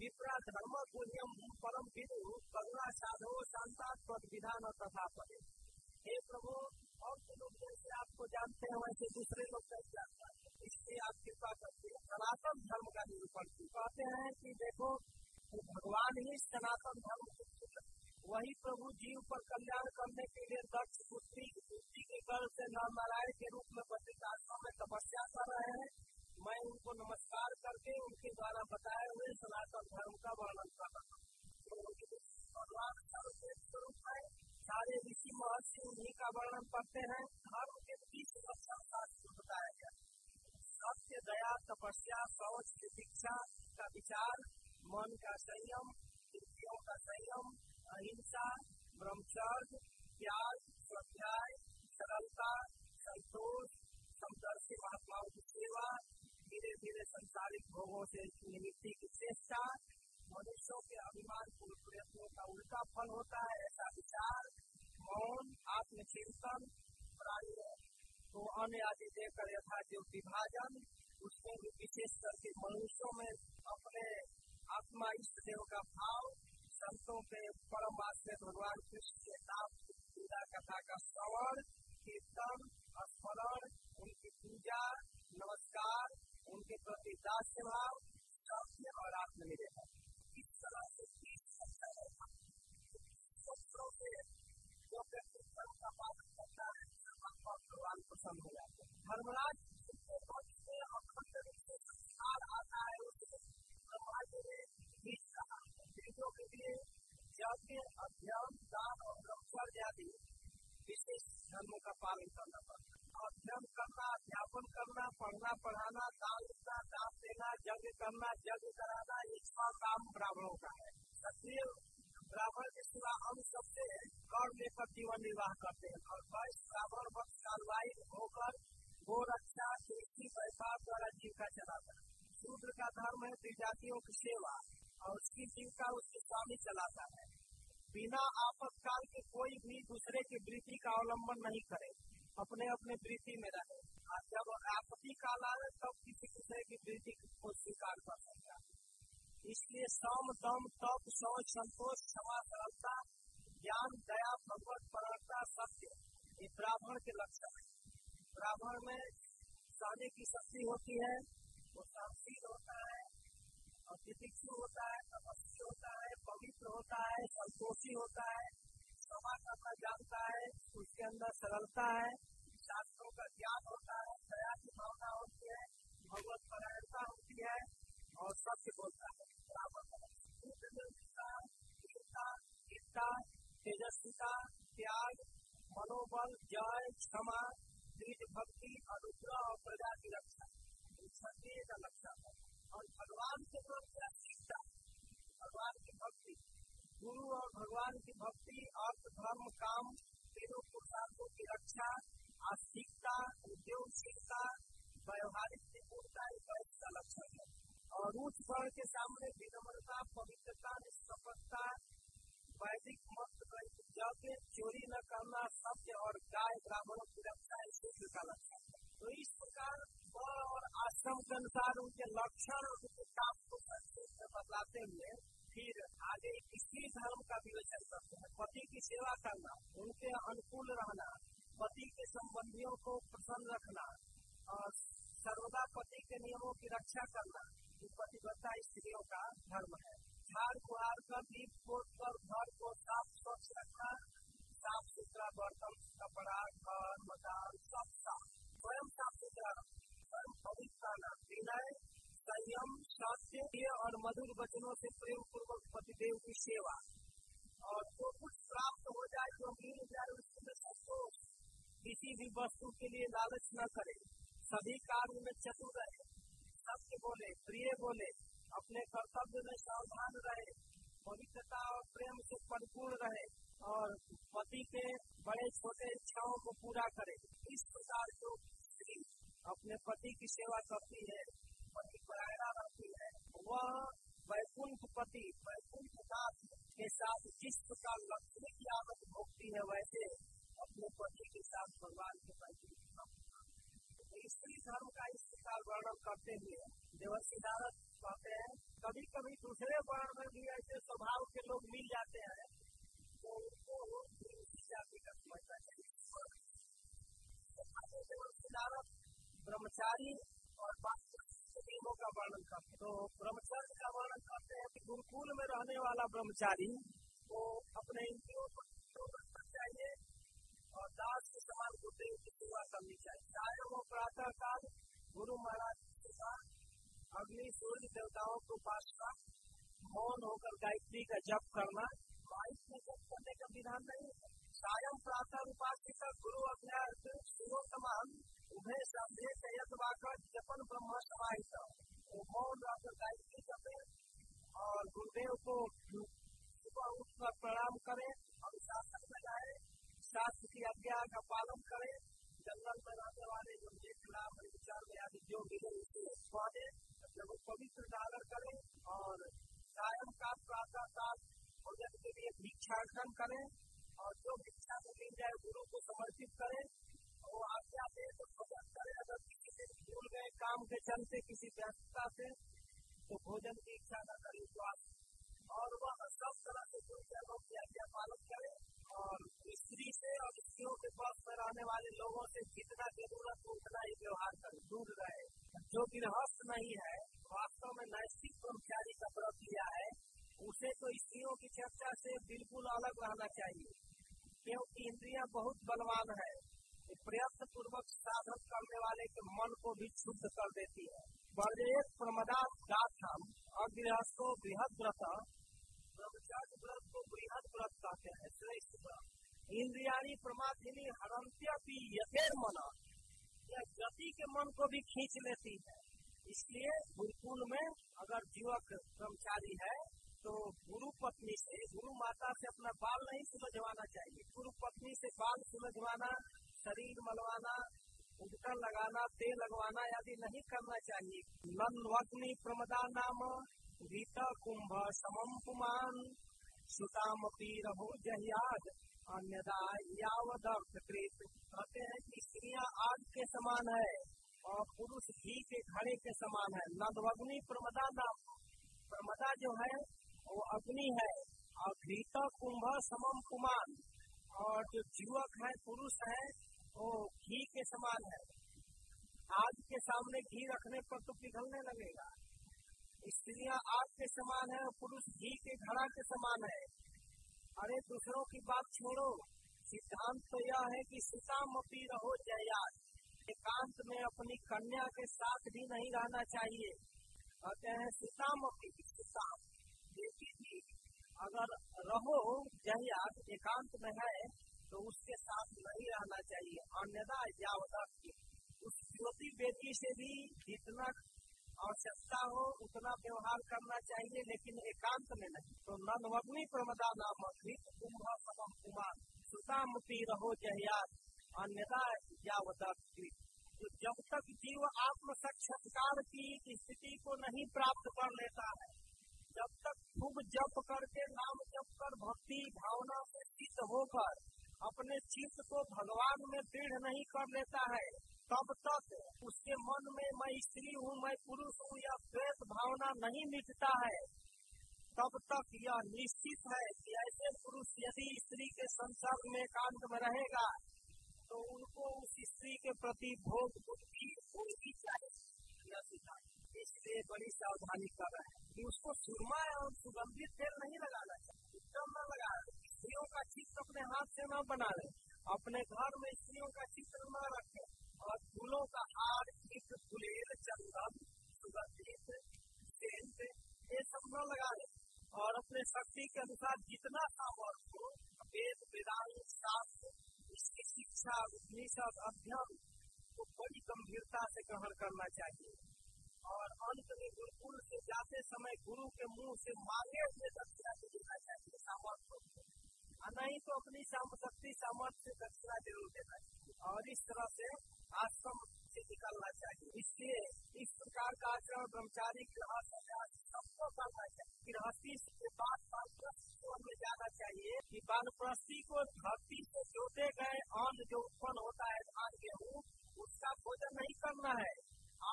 विप्रा धर्म पुण्यम परम विदु करुणा साधो शांता विधान तथा पदे। हे प्रभु और तो लोग जैसे आपको जानते हैं, वैसे दूसरे लोग कैसे जानते हैं? इसलिए आप कृपा करते हैं सनातन धर्म का निरूपण कहते हैं कि देखो भगवान ही सनातन धर्म वही प्रभु जीव पर कल्याण करने के लिए दक्ष पुत्री पुत्री के गर्भ से नारायण के रूप में बद्रिक आश्रम में तपस्या कर रहे हैं। मैं उनको नमस्कार करके उनके द्वारा बताए हुए सनातन धर्म का वर्णन कर रहा हूँ। सारे ऋषि महर्षि उन्हीं का वर्णन करते हैं। धर्म के बीस लक्षण शास्त्र बताया गया। सत्य, दया, तपस्या, शौच शिक्षा का विचार, मन का संयम, इंद्रियों का संयम, अहिंसा, ब्रह्मचर्य प्यार स्वाध्याय, सरलता, संतोष, समदर्शी महात्माओं की सेवा धीरे धीरे संसारिक भोगों से निमित्ती की चेष्टा मनुष्यों के अभिमान प्रयत्नों का उल्टा फल होता है ऐसा विचार मौन आत्मचिंतन को अन्य आदि देकर यथा जो विभाजन उसमें भी विशेष करके मनुष्यों में अपने आत्मा इष्ट देव का भाव संतों के परम आश्रय भगवान कृष्ण के नाम पूजा कथा का श्रवण कीर्तन स्मरण उनकी पूजा नमस्कार उनके प्रति दास्य भाव सत्य और आत्मनिर्भर इस तरह से जो व्यक्ति धर्म का पालन करता है भगवान प्रसन्न हो जाते हैं। धर्मराज जिसके वंश में अखंड रूप से संस्कार आता है के लिए यज्ञ, अध्ययन, दान और ब्रह्मचर्य आदि विशेष धर्मों का पालन करना पड़ता है। अध्ययन करना, अध्यापन करना, पढ़ना, पढ़ाना, दान देना दान देना, यज्ञ करना, यज्ञ कराना, ये छह काम ब्राह्मणों का है। क्षत्रिय ब्राह्मण के सिवा हम सबसे कर लेकर जीवन निर्वाह करते हैं। और बाईस ब्राह्मण वक्त कालवाही होकर वो रक्षा कृषि व्यापार द्वारा जीविका चलाता है। शूद्र का धर्म है विजातियों की सेवा, और उसकी जीविका उसके स्वामी चलाता है। बिना आपातकाल के कोई भी दूसरे की वृत्ति का अवलंबन नहीं करे। अपने अपने वृत्ति में रहे। जब आपत्ति काल आए तब किसी दूसरे की वृत्ति को स्वीकार कर सकता है। इसलिए सम, दम, तप, शौच, संतोष, क्षमा, सरलता, ज्ञान, दया, भगवत परता सत्य, ये ब्राह्मण के लक्षण है। ब्राह्मण में सहने की शक्ति होती है, वो सहनशील होता है, और होता है, तपस्वी होता है, पवित्र होता है, संतोषी होता है क्षमा करना जानता है, उसके अंदर सरलता है, शास्त्रों का ज्ञान होता है, दया की भावना होती है, भगवत परायणता होती है और सत्य बोलता है। तेजस्विता, त्याग, मनोबल, जय, क्षमा द्विज भक्ति, अनुग्रह और प्रजा की रक्षा। क्षत्रिय का लक्षण है। और भगवान के प्रति शिक्षा भगवान की भक्ति। गुरु और भगवान की भक्ति अर्थ धर्म काम तीनों पुरुषार्थों की रक्षा आस्तिकता उद्योगशीलता, व्यवहारिक निपुणता का लक्षण है। और उच्च वर्ण के सामने विनम्रता, पवित्रता, निष्पक्षता, वैदिक मत यज्ञ चोरी न करना सत्य और गाय ब्राह्मणों की रक्षा सूत्र का लक्षण है। तो इस प्रकार और आश्रम के अनुसार उनके लक्षण और उनके काम को संक्षेप में बतलाते हुए फिर आगे किसी धर्म का विवेचन करते हैं। पति की सेवा करना, उनके अनुकूल रहना, पति के संबंधियों को प्रसन्न रखना, और सर्वदा पति के नियमों की रक्षा करना, ये पतिव्रता स्त्रियों का धर्म है। झाड़ बुहार कर दीप पोत कर घर को साफ़, स्वच्छ रखना, साफ़ सुथरा बर्तन, कपड़ा, घर, मकान, सब साफ़। स्वयं साफ़ सुथरा स्वयं पवित्र विनय संयम सत्य और मधुर वचनों से प्रेम पूर्वक पतिदेव की सेवा। और जो कुछ प्राप्त हो जाए, जो मिल जाए उसमें संतोष। किसी भी वस्तु के लिए लालच न करे। सभी कार्य में चतुर रहे। सत्य बोले, प्रिय बोले। अपने कर्तव्य में सावधान रहे। पवित्रता और प्रेम से परिपूर्ण रहे। और पति के बड़े छोटे इच्छाओं को पूरा करे। इस प्रकार जो स्त्री अपने पति की सेवा करती है पति परायणा रहती है वह वैकुंठ पति वैकुंठ नाथ के साथ जिस प्रकार लक्ष्मी की आमद भोगती है वैसे अपने पति के साथ भगवान के प्रति स्त्री धर्म का इस प्रकार वर्णन करते हुए देवर्षि नारद कहते हैं कभी कभी दूसरे वर्ण में भी ऐसे स्वभाव के लोग मिल जाते हैं तो उनको जाति का समझना चाहिए देवर्षि नारद ब्रह्मचारी और नियमों का वर्णन करते तो ब्रह्मचर्य का वर्णन करते हैं कि गुरुकुल में रहने वाला ब्रह्मचारी को अपने इंद्रियों को चाहिए और दास के समान गुरुदेव की सेवा करनी चाहिए चाहे वो प्रातः काल गुरु महाराज की सेवा अग्नि सूर्य देवताओं को उपासना मौन होकर गायत्री का जप करना माइक में जप करने का विधान नहीं है सायं प्रातः उपासित गुरु अभ्यास सुनो समान उभय संधे यद वाकर जपन ब्रह्म समाहित वो मौन रहकर गायत्री जपे और गुरुदेव को सुबह उठकर प्रणाम करें अनुशासन में जाए शास्त्र की आज्ञा का पालन करें जंगल में रहने वाले जो देखना विचार में आदि जो मिले उसको स्वादे जब पवित्र डागर करें और कायम का प्रातः काल भोजन के लिए भिक्षाटन करें और जो भिक्षा में मिल जाए गुरु को समर्पित करें वो आज्ञा दे तो भोजन करें अगर किसी से भूल गए काम के चलते किसी व्यस्तता से तो भोजन की इच्छा न करें स्वास्थ्य और वह सब तरह से गुरु चरणों की आज्ञा पालन करें और स्त्री से और स्त्रियों के पास में रहने वाले लोगों से जितना ज़रूरत हो उतना ही व्यवहार कर दूर रहे जो गृहस्थ नहीं है वास्तव में नैतिक कर्मचारी का व्रत लिया है उसे तो स्त्रियों की चर्चा से बिल्कुल अलग रहना चाहिए क्योंकि इंद्रिया बहुत बलवान है प्रयत्न पूर्वक साधन करने वाले के मन को भी शुद्ध कर देती है बर्देश प्रमदा गाथम अगृहस्थो बृहद व्रत ब्रह्मचार्य व्रत को बृहद व्रत कहते हैं श्रेष्ठ व्रत इंद्रियाणी प्रमाथिनी हरंत्यपि यथेर मन यह गति के मन को भी खींच लेती है इसलिए गुरुकुल में अगर युवक ब्रह्मचारी है तो गुरु पत्नी से गुरु माता से अपना बाल नहीं सुलझवाना चाहिए गुरु पत्नी से बाल सुलझवाना शरीर मलवाना उनका बटन लगाना तेल लगवाना आदि नहीं करना चाहिए नन्वग्नि प्रमदा नाम गीत कुंभ समम पुमान। सुताम रहो जहियाद, अन्यदा यावदर्थ कृत कहते हैं कि स्त्रियाँ आग के समान है और पुरुष घी के घड़े के समान है। नदवग्नि प्रमदा नाम प्रमदा जो है, वो अग्नि है और घृत कुंभ समम कुमान और जो युवक है, पुरुष है, वो घी के समान है। आग के सामने घी रखने पर तो पिघलने लगेगा। स्त्रियाँ आग के समान है और पुरुष घी के घड़ा के समान है। अरे दूसरों की बात छोड़ो, सिद्धांत तो यह है कि सीतामपी रहो जयाद एकांत में अपनी कन्या के साथ भी नहीं रहना चाहिए। कहते हैं सीतामपी, सीताम। बेटी भी अगर रहो जहियात एकांत में है तो उसके साथ नहीं रहना चाहिए। अन्यथा यावत उस ज्योति बेटी से भी जितना आवश्यकता हो, उतना व्यवहार करना चाहिए, लेकिन एकांत में नहीं। तो नवग्नि प्रमदा नाम कुंभ समम कुमार। सुतामुति रहो जहियात अन्यथा यावत तो जब तक जीव आत्म साक्षात्कार की स्थिति को नहीं प्राप्त कर लेता है, जब तक खूब जप करके, नाम जप कर, भक्ति भावना से चित्त होकर अपने चित्त को भगवान में दृढ़ नहीं कर लेता है, तब तक उसके मन में मैं स्त्री हूँ, मैं पुरुष हूँ, या द्वेष भावना नहीं मिटता है। तब तक यह निश्चित है कि ऐसे पुरुष यदि स्त्री के संसर्ग में एकांत में रहेगा तो उनको उस स्त्री के प्रति भोग बुद्धि होगी चाहिए। इसलिए बड़ी सावधानी कर रहे हैं उसको सुरमा और सुगंधित तेल नहीं लगाना चाहिए एकदम न लगा स्त्रियों का चित्र अपने हाथ से न बना ले। अपने घर में स्त्रियों का चित्र न रखे। और फूलों का हार चित्र फुलेल चंदन सुगंधित ये सब न लगा ले। और अपने शक्ति के अनुसार जितना सामर्थ्य हो, वेद, वेदांत, शास्त्र, इसकी शिक्षा, उपनिषद, अध्ययन को बड़ी गंभीरता से ग्रहण करना चाहिए। और अंत में गुरुकुल से जाते समय गुरु के मुँह से मांगे हुए दक्षिणा को देना चाहिए नहीं तो अपनी शक्ति सामर्थ्य दक्षिणा ज़रूर देना और इस तरह से आश्रम से निकलना चाहिए। इसलिए इस प्रकार का आचरण ब्रह्मचारी सबको करना चाहिए। गृहस्थी के बाद बानप्रस्थी में जाना चाहिए कि बानप्रस्थी को धरती से जोते गए अन्न जो उत्पन्न होता है धान गेहूँ, उसका भोजन नहीं करना है।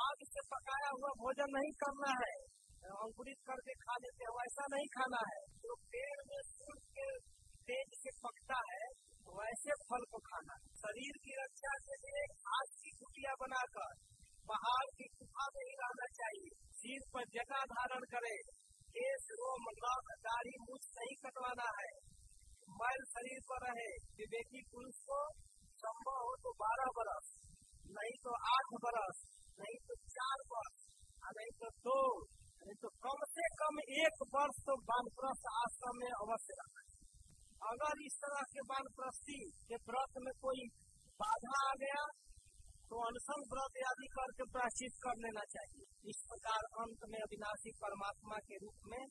आग से पकाया हुआ भोजन नहीं करना है। अंकुरित करके खा लेते हो, ऐसा नहीं खाना है। जो पेड़ में सूर्य के तेज से पकता है वैसे फल को खाना। शरीर की रक्षा के लिए हाथ की कुटिया बनाकर पहाड़ की गुफा में ही रहना चाहिए। सिर पर जगह धारण करे। केस रोम नख दाढ़ी मुझ नहीं कटवाना है। मैल शरीर पर रहे। विवेकी पुरुष को संभव हो तो बारह बरस, नहीं तो आठ बरस, नहीं तो चार वर्ष नहीं तो दो, नहीं तो कम से कम एक वर्ष तो बानप्रस्थ आश्रम में अवश्य रखना अगर इस तरह के बानप्रस्थी के व्रत में कोई बाधा आ गया तो अनशन व्रत आदि करके प्राश्चित कर लेना चाहिए। इस प्रकार अंत में अविनाशी परमात्मा के रूप में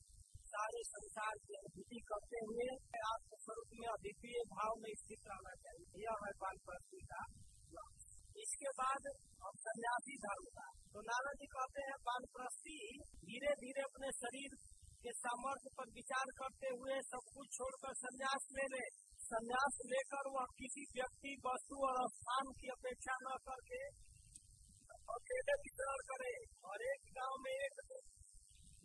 सारे संसार की अनुभूति करते हुए आपके स्वरूप में अद्वितीय भाव में स्थित रहना चाहिए। यह है बाल बानप्रस्थी का इसके बाद अब सन्यासी धर्म का। तो नारद जी कहते हैं बानप्रस्थी धीरे धीरे अपने शरीर के सामर्थ्य पर विचार करते हुए सब कुछ छोड़कर संन्यास ले ले संन्यास लेकर वह किसी व्यक्ति, वस्तु और स्थान की अपेक्षा न करके अकेले विचरण करे। और एक गाँव में एक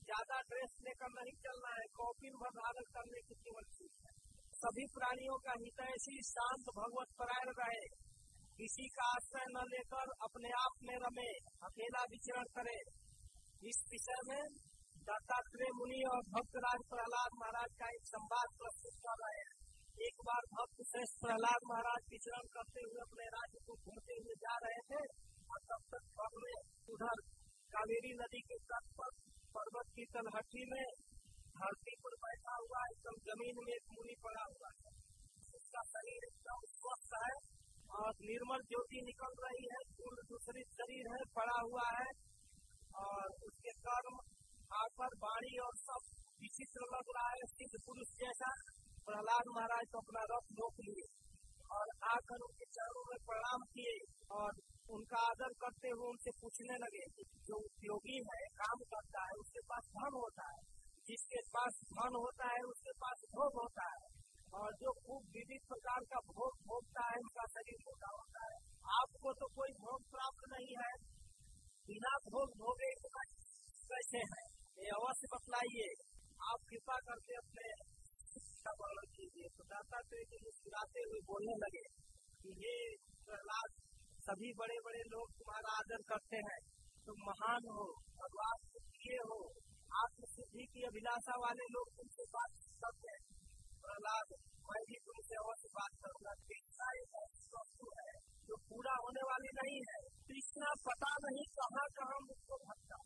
ज़्यादा ड्रेस लेकर नहीं चलना है, कॉफ़ी भर धारण करने की केवल चीज़ है। सभी प्राणियों का हितैषी शांत भगवत परायण रहे। किसी का आश्रय न लेकर अपने आप में रमे, अकेला विचरण करे। इस विषय में दत्तात्रेय मुनि और भक्त राज प्रहलाद महाराज का एक संवाद प्रस्तुत कर रहे हैं। एक बार भक्त श्रेष्ठ प्रहलाद महाराज विचरण करते हुए अपने राज्य को घूमते हुए जा रहे थे, और तब तक भग में उधर कावेरी नदी के तट पर पर्वत की तलहटी में धरती पर बैठा हुआ एकदम ज़मीन में एक मुनि पड़ा हुआ है। उसका शरीर एकदम स्वस्थ है, और निर्मल ज्योति निकल रही है पूर्ण दूसरी शरीर है, पड़ा हुआ है, और उसके कर्म आकर बाड़ी और सब विचित्र लग रहा है सिद्ध पुरुष जैसा। प्रहलाद महाराज तो अपना रथ रोक लिए और आकर उनके चरणों में प्रणाम किए और उनका आदर करते हुए उनसे पूछने लगे, जो उपयोगी है, काम करता है, उसके पास धन होता है। जिसके पास धन होता है, उसके पास भोग होता है। और जो खूब विविध प्रकार का भोग भोगता है, उनका शरीर मोटा होता है। आपको तो कोई भोग प्राप्त नहीं है। बिना भोग भोगे इतना कैसे है? ये अवश्य बतलाइए। आप कृपा करके अपने का वर्णन कीजिए। तो दाता जी मुस्कुराते हुए बोलने लगे कि ये प्रहलाद सभी बड़े बड़े लोग तुम्हारा आदर करते हैं। तुम महान हो, भगवान किए हो आत्म सिद्धि की अभिलाषा वाले लोग तुमसे बात करते हैं। प्रहलाद, मैं भी तुमसे अवश्य बात करूँगा। कृष्णा एक ऐसी वस्तु है जो पूरा होने वाली नहीं है। कृष्णा पता नहीं कहाँ कहाँ मुझको भटका।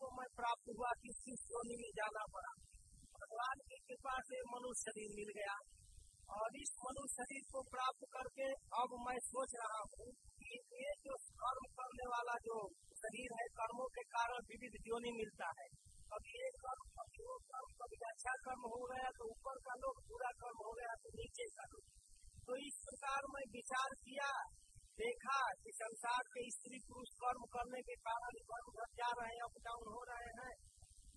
को मैं प्राप्त हुआ किसकी सोनी में जाना पड़ा। भगवान की कृपा से मनुष्य शरीर मिल गया और इस मनुष्य शरीर को प्राप्त करके अब मैं सोच रहा हूँ कि ये जो कर्म करने वाला जो शरीर है, कर्मों के कारण विविध जोनी मिलता है। कभी एक कर्म वो कर्म, कभी अच्छा कर्म हो गया तो ऊपर का लोग पूरा कर्म हो गया तो नीचे का लोग। तो इस प्रकार मैं विचार किया देखा कि संसार के स्त्री पुरुष कर्म करने के कारण कर्म घट जा रहे हैं अप डाउन हो रहे हैं।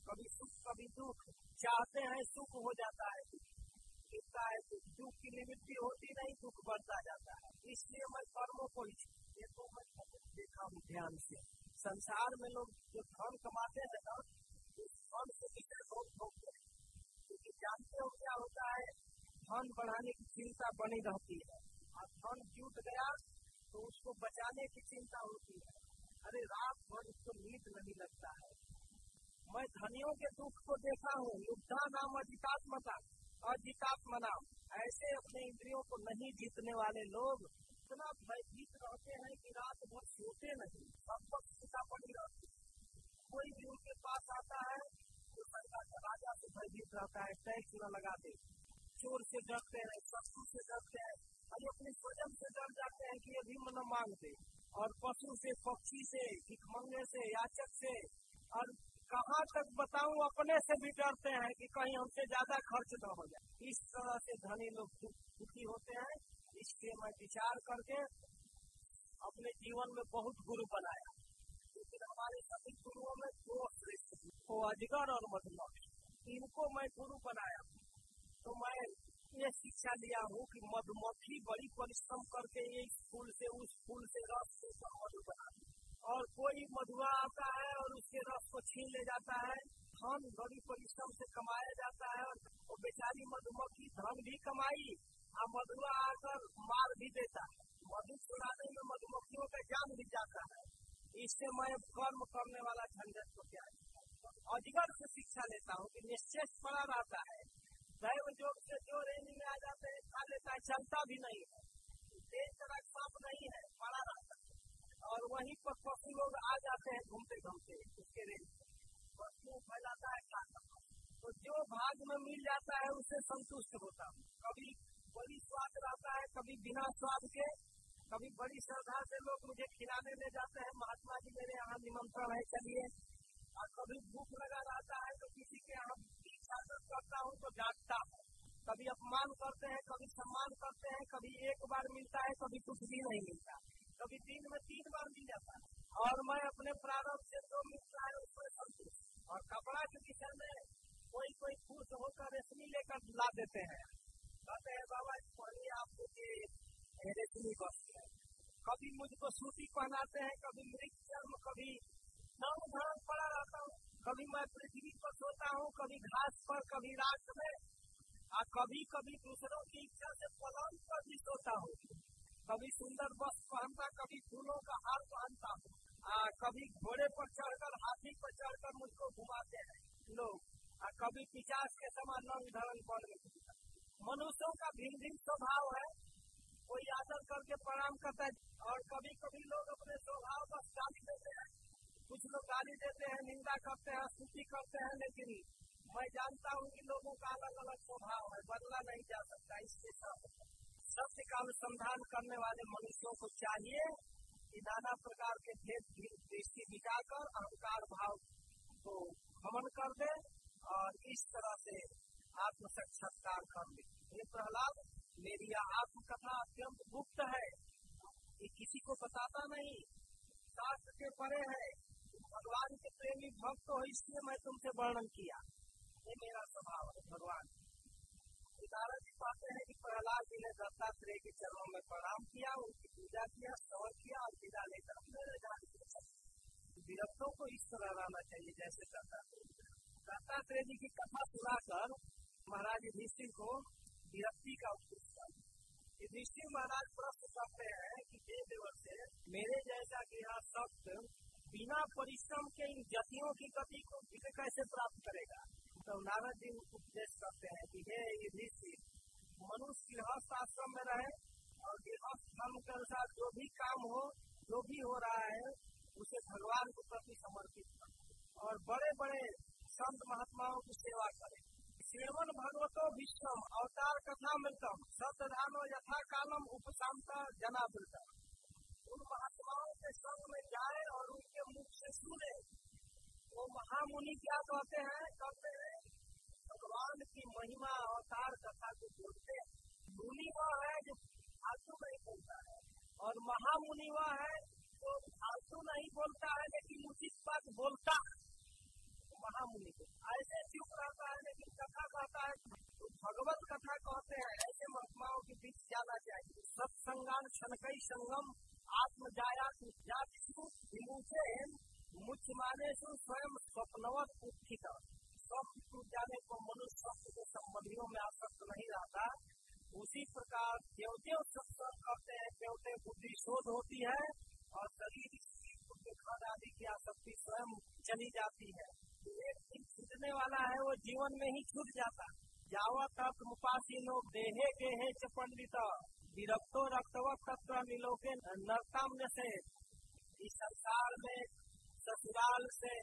कभी सुख, कभी दुख। चाहते हैं सुख हो जाता है। दुख है दुख की निवृत्ति होती नहीं, दुख बढ़ता जाता है। इसलिए मैं कर्मों को ये तो मैं देखा हूँ ध्यान से। संसार में लोग जो धन कमाते हैं ना, उस धन के पीछे बहुत भोगते हैं। क्योंकि जानते हो क्या होता है? धन बढ़ाने की चिंता बनी रहती है। और धन जुट गया तो उसको बचाने की चिंता होती है। अरे, रात भर उसको नींद नहीं लगता है। मैं धनियों के दुख को देखा हूँ, युद्धा नाम अजितात्मता अजितात्म नाम। ऐसे अपने इंद्रियों को नहीं जीतने वाले लोग इतना भयभीत रहते हैं कि रात भर सोते नहीं, सब वक्त सीतापड़ी रहती कोई भी उनके पास आता है तो सरकार का राजा से भयभीत रहता है टैक्स न लगा दे चोर से डरते हैं, शत्रु से डरते हैं। अरे अपने स्वजन से डर जाते हैं कि अभी मन मांग दे। और पशु से, पक्षी से, भिखमंगे से, याचक से, और कहाँ तक बताऊँ, अपने से भी डरते हैं कि कहीं हमसे ज़्यादा खर्च न हो जाए। इस तरह से धनी लोग दुखी होते हैं। इसलिए मैं विचार करके अपने जीवन में बहुत गुरु बनाया। लेकिन हमारे सभी गुरुओं में दो श्रेष्ठ अजगर और मधुमक्खी। इनको मैं गुरु बनाया। तो मैं ये शिक्षा लिया हूँ कि मधुमक्खी बड़ी परिश्रम करके इस फूल से उस फूल से रस से मधु बनाती और कोई मधुआ आता है और उसके रस को छीन ले जाता है धन बड़ी परिश्रम से कमाया जाता है और बेचारी मधुमक्खी धन भी कमाई और मधुआ आकर मार भी देता है मधु छुड़ाने में मधुमक्खियों का जान भी जाता है इससे मैं कर्म करने वाला झंझट को क्या अजगर से शिक्षा लेता हूँ कि निश्चय पड़ा रहता है दैव योग से जो रेंज में आ जाते हैं खा लेता है चलता भी नहीं है। तेज तरह सांप नहीं है, पड़ा रहता है। और वहीं पर पशु लोग आ जाते हैं घूमते घूमते, उसके रेंज पशु फैलाता है खाता तो जो भाग में मिल जाता है उससे संतुष्ट होता हूँ। कभी बड़ी स्वाद रहता है, कभी बिना स्वाद के। कभी बड़ी श्रद्धा से लोग मुझे खिलाने ले जाते हैं। महात्मा जी मेरे यहाँ निमंत्रण है, चलिए। और कभी भूख लगा रहता है तो किसी के यहाँ इच्छा करता हूँ तो जागता हूँ। कभी अपमान करते हैं, कभी सम्मान करते हैं, कभी एक बार मिलता है, कभी कुछ भी नहीं मिलता। कभी दिन में तीन बार मिल जाता है। और मैं अपने प्रारंभ से जो मिलता है उसमें संतुष्ट और कपड़ा के विषय में कोई कोई खुश होकर रेशमी लेकर ला देते हैं। कहते हैं, बाबा पहले आपको ये रेशमी बस कभी मुझको सूती पहनाते हैं, कभी मृत चर्म, कभी नव धर्म पड़ा रहता हूँ। कभी मैं पृथ्वी पर सोता हूँ, कभी घास पर, कभी रात में। और कभी कभी दूसरों की इच्छा से पलंग पर भी सोता हूँ। कभी सुंदर वस्त्र पहनता, कभी फूलों का हार पहनता हूँ। कभी घोड़े पर चढ़कर, हाथी पर चढ़कर मुझको घुमाते हैं लोग। और कभी पिचास के समान रंग धरण बन मनुष्यों का भिन्न भिन्न स्वभाव है। कोई आदर करके प्रणाम करता है और कभी कभी लोग अपने स्वभाव बस गाली देते हैं। कुछ लोग गाली देते हैं, निंदा करते हैं, स्तुति करते हैं, लेकिन मैं जानता हूँ कि लोगों का अलग अलग स्वभाव है, बदला नहीं जा सकता इसके साथ सत्य का अनुसंधान करने वाले मनुष्यों को चाहिए कि नाना प्रकार के भेद दृष्टि मिटाकर, अहंकार भाव को भ्रमण कर दे और इस तरह से आत्म साक्षात्कार कर ले। ये प्रहलाद, मेरी यह आत्मकथा अत्यंत गुप्त है। ये किसी को बताता नहीं, शास्त्र के परे है। भगवान के प्रेमी भक्त हो, इसलिए मैं तुमसे वर्णन किया। ये मेरा स्वभाव है, भगवान। नारद जी पाते हैं कि प्रहलाद जी ने दत्तात्रेय के चरणों में प्रणाम किया, उनकी पूजा किया, श्रवण किया और विदा लेकर विरक्तों को इस तरह रहना चाहिए जैसे दत्तात्रेय दत्तात्रेय जी की कथा सुनाकर महाराज युधिष्ठिर को विरक्ति का उपदेश कर युधिष्ठिर महाराज प्रश्न करते हैं कि हे देवर से मेरे जैसा गृह सख्त बिना परिश्रम के इन जतियों की गति को कैसे प्राप्त करेगा? तो नारद जी उपदेश करते हैं कि हे युधिष्ठिर मनुष्य गृहस्थ आश्रम में रहे और गृहस्थ धर्म के अनुसार जो भी काम हो, जो भी हो रहा है, उसे भगवान के प्रति समर्पित कर और बड़े बड़े संत महात्माओं की सेवा करे। श्रीमन भगवतो विश्वम, अवतार कथा मृतम सतधानो यथा कालम उपशांत जनावृत उन महात्माओं के संग में जाए उनके मुख से सुने वो महामुनि क्या कहते हैं कहते हैं, भगवान की महिमा अवतार कथा को बोलते हैं। मुनि वह है जो फालतू नहीं बोलता है। और महामुनि वह है जो फालतू नहीं बोलता है, लेकिन उचित बात बोलता है। महामुनि को ऐसे चुप रहता है, लेकिन कथा कहता है। तो भगवत कथा कहते हैं, ऐसे महात्माओं के बीच जाना चाहिए। सत्संगान क्षणकई संगम आत्म जाया विमुचे स्वयं स्वप्नवत उत्थित। टूट जाने पर मनुष्य शब्द के संबंधियों में आसक्त नहीं रहता। उसी प्रकार त्यों सत्संग करते हैं त्यों बुद्धि शोध होती है और शरीर खाद आदि की आसक्ति स्वयं चली जाती है। एक दिन छूटने वाला है, वो जीवन में ही छूट जाता। जावत मुपासी लोग देहे गेहे च पंडित। विरक्तो रक्तवत तत्व मिलोके नरतम से। इस संसार में ससुराल से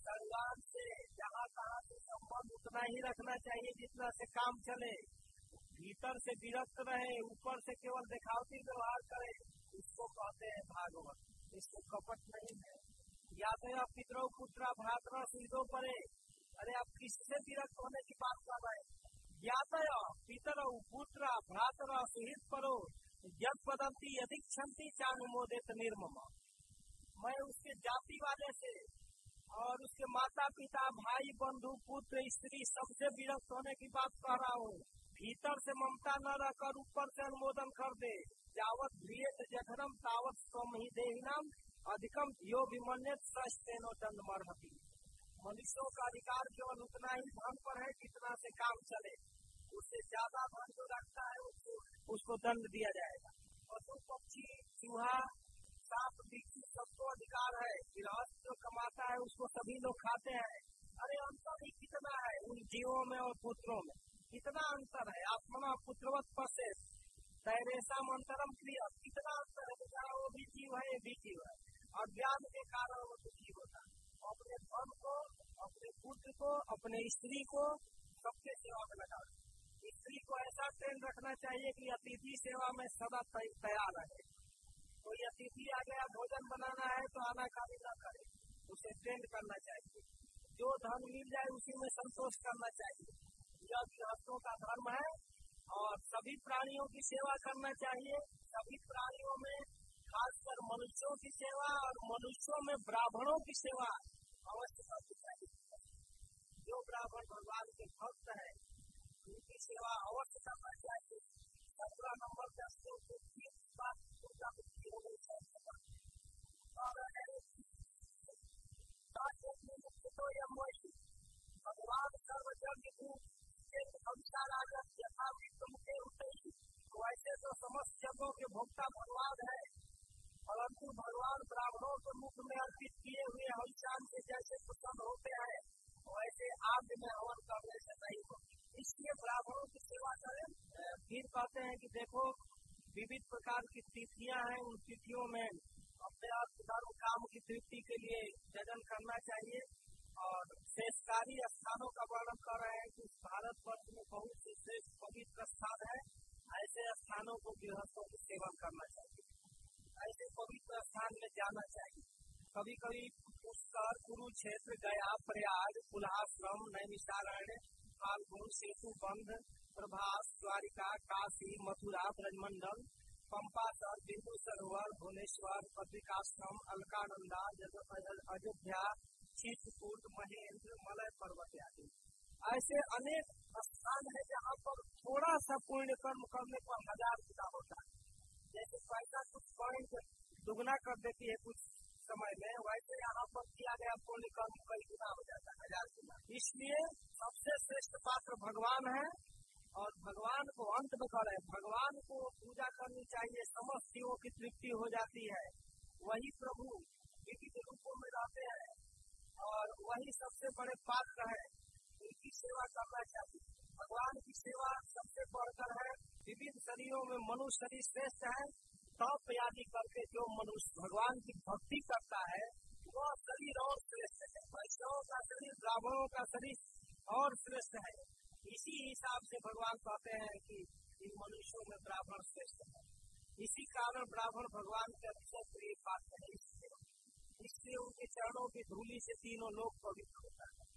संगान से, जहाँ तहाँ से संबंध उतना ही रखना चाहिए जितना से काम चले। भीतर से विरक्त रहे, ऊपर से केवल दिखावती व्यवहार करे, इसको कहते हैं भागवत। इसको कपट नहीं है। या तो आप पितरों, पुत्रा, भ्रातरा सुधो पड़े अरे आप किससे विरक्त होने की बात कर रहे या तो पितर पुत्र भ्रातरा सुहित परो जब पदंती अधिक क्षमती चानुमोदित निर्मम। मैं उसके जाति वाले से और उसके माता पिता भाई, बंधु, पुत्र, स्त्री सबसे विरक्त होने की बात कह रहा हूँ। भीतर से ममता न रहकर ऊपर से अनुमोदन कर दे जावत भ्रियत जघनम, तावत स्वम ही देहिनाम, अधिकम यो विमन्यत सस्तेनो दंड मरहती मनुष्यों का अधिकार केवल उतना ही धन पर है जितना से काम चले। उससे ज़्यादा धन जो रखता है, उसको उसको दंड दिया जाएगा। पशु पक्षी, चूहा, सांप, बिच्छू सबको अधिकार है। गृहस्थ जो कमाता है, उसको सभी लोग खाते हैं। अरे, अंतर ही कितना है उन जीवों में और पुत्रों में? कितना अंतर है? आत्मना पुत्रवत पसे तैरेसा मंतरम क्रिया कितना अंतर है वो भी जीव है, ये भी जीव है। अज्ञान के कारण वो दुखी होता है। अपने धर्म को, अपने पुत्र को, अपने स्त्री को सबके सेवा में लगा स्त्री को ऐसा ट्रेन रखना चाहिए कि अतिथि सेवा में सदा तैयार रहे। कोई अतिथि आ गया, भोजन बनाना है तो आना खाली न करे उसे ट्रेंड करना चाहिए। जो धन मिल जाए, उसी में संतोष करना चाहिए। यह गृहस्थों का धर्म है और सभी प्राणियों की सेवा करना चाहिए। सभी प्राणियों में मनुष्यों की सेवा और मनुष्यों में ब्राह्मणों की सेवा अवश्य करनी चाहिए। जो ब्राह्मण भगवान के भक्त है, उनकी सेवा अवश्य करना चाहिए। सत्रह नंबर दस हो गई भगवान यथा विक्रम के वैसे तो समस्त जगों के भोक्ता भगवान है। परंतु भगवान ब्राह्मणों के मुख में अर्पित किए हुए हविषान से जैसे प्रसन्न होते हैं, वैसे आग में हवन करने से नहीं हो। इसलिए ब्राह्मणों की सेवा करें। फिर कहते हैं कि देखो, विविध प्रकार की तिथियाँ हैं उन तिथियों में। अपने आप धर्म काम की तृप्ति के लिए जजन करना चाहिए और शेषकारी स्थानों का वर्णन कर रहे हैं कि भारत वर्ष में बहुत से श्रेष्ठ, पवित्र स्थान है। ऐसे स्थानों को गृहस्थों की सेवन करना चाहिए। ऐसे पवित्र स्थान में जाना चाहिए। कभी कभी पुष्कर कुरुक्षेत्र गया, प्रयाग कुल्हाश्रम नैमिषारण्य, फाल्गुन, सेतु बंध, प्रभास, द्वारिका द्वारिका काशी, मथुरा, ब्रजमंडल पंपासर बिंदु सरोवर, भुवनेश्वर, पत्रिकाश्रम, अलकानंदा अयोध्या, चित्रकूट, महेंद्र, मलय पर्वत आदि। ऐसे अनेक स्थान है जहाँ पर थोड़ा सा पुण्य कर्म करने पर हज़ार गुना होता है। जैसे पैसा कुछ पॉइंट दुगना कर देती है कुछ समय में, वैसे यहाँ पर किया गया पुण्य कर्म कई गुना हो जाता है, हज़ार गुना। इसलिए सबसे श्रेष्ठ पात्र भगवान है और भगवान को अंत में करे भगवान को पूजा करनी चाहिए, समस्त जीवों की तृप्ति हो जाती है। वही प्रभु विविध रूपों में रहते हैं और वही सबसे बड़े पात्र है। उनकी सेवा करना चाहिए। भगवान की सेवा सबसे बढ़कर है। विभिन्न शरीरों में मनुष्य शरीर श्रेष्ठ है, तप आदि करके जो मनुष्य भगवान की भक्ति करता है, वह शरीर और श्रेष्ठ है। वैष्णवों का शरीर, ब्राह्मणों का शरीर और श्रेष्ठ है। इसी हिसाब से भगवान कहते हैं कि इन मनुष्यों में ब्राह्मण श्रेष्ठ है। इसी कारण ब्राह्मण भगवान के अतिशय प्रिय पात्र है इसलिए इसलिए उनके चरणों की धूलि से तीनों लोग पवित्र होता है।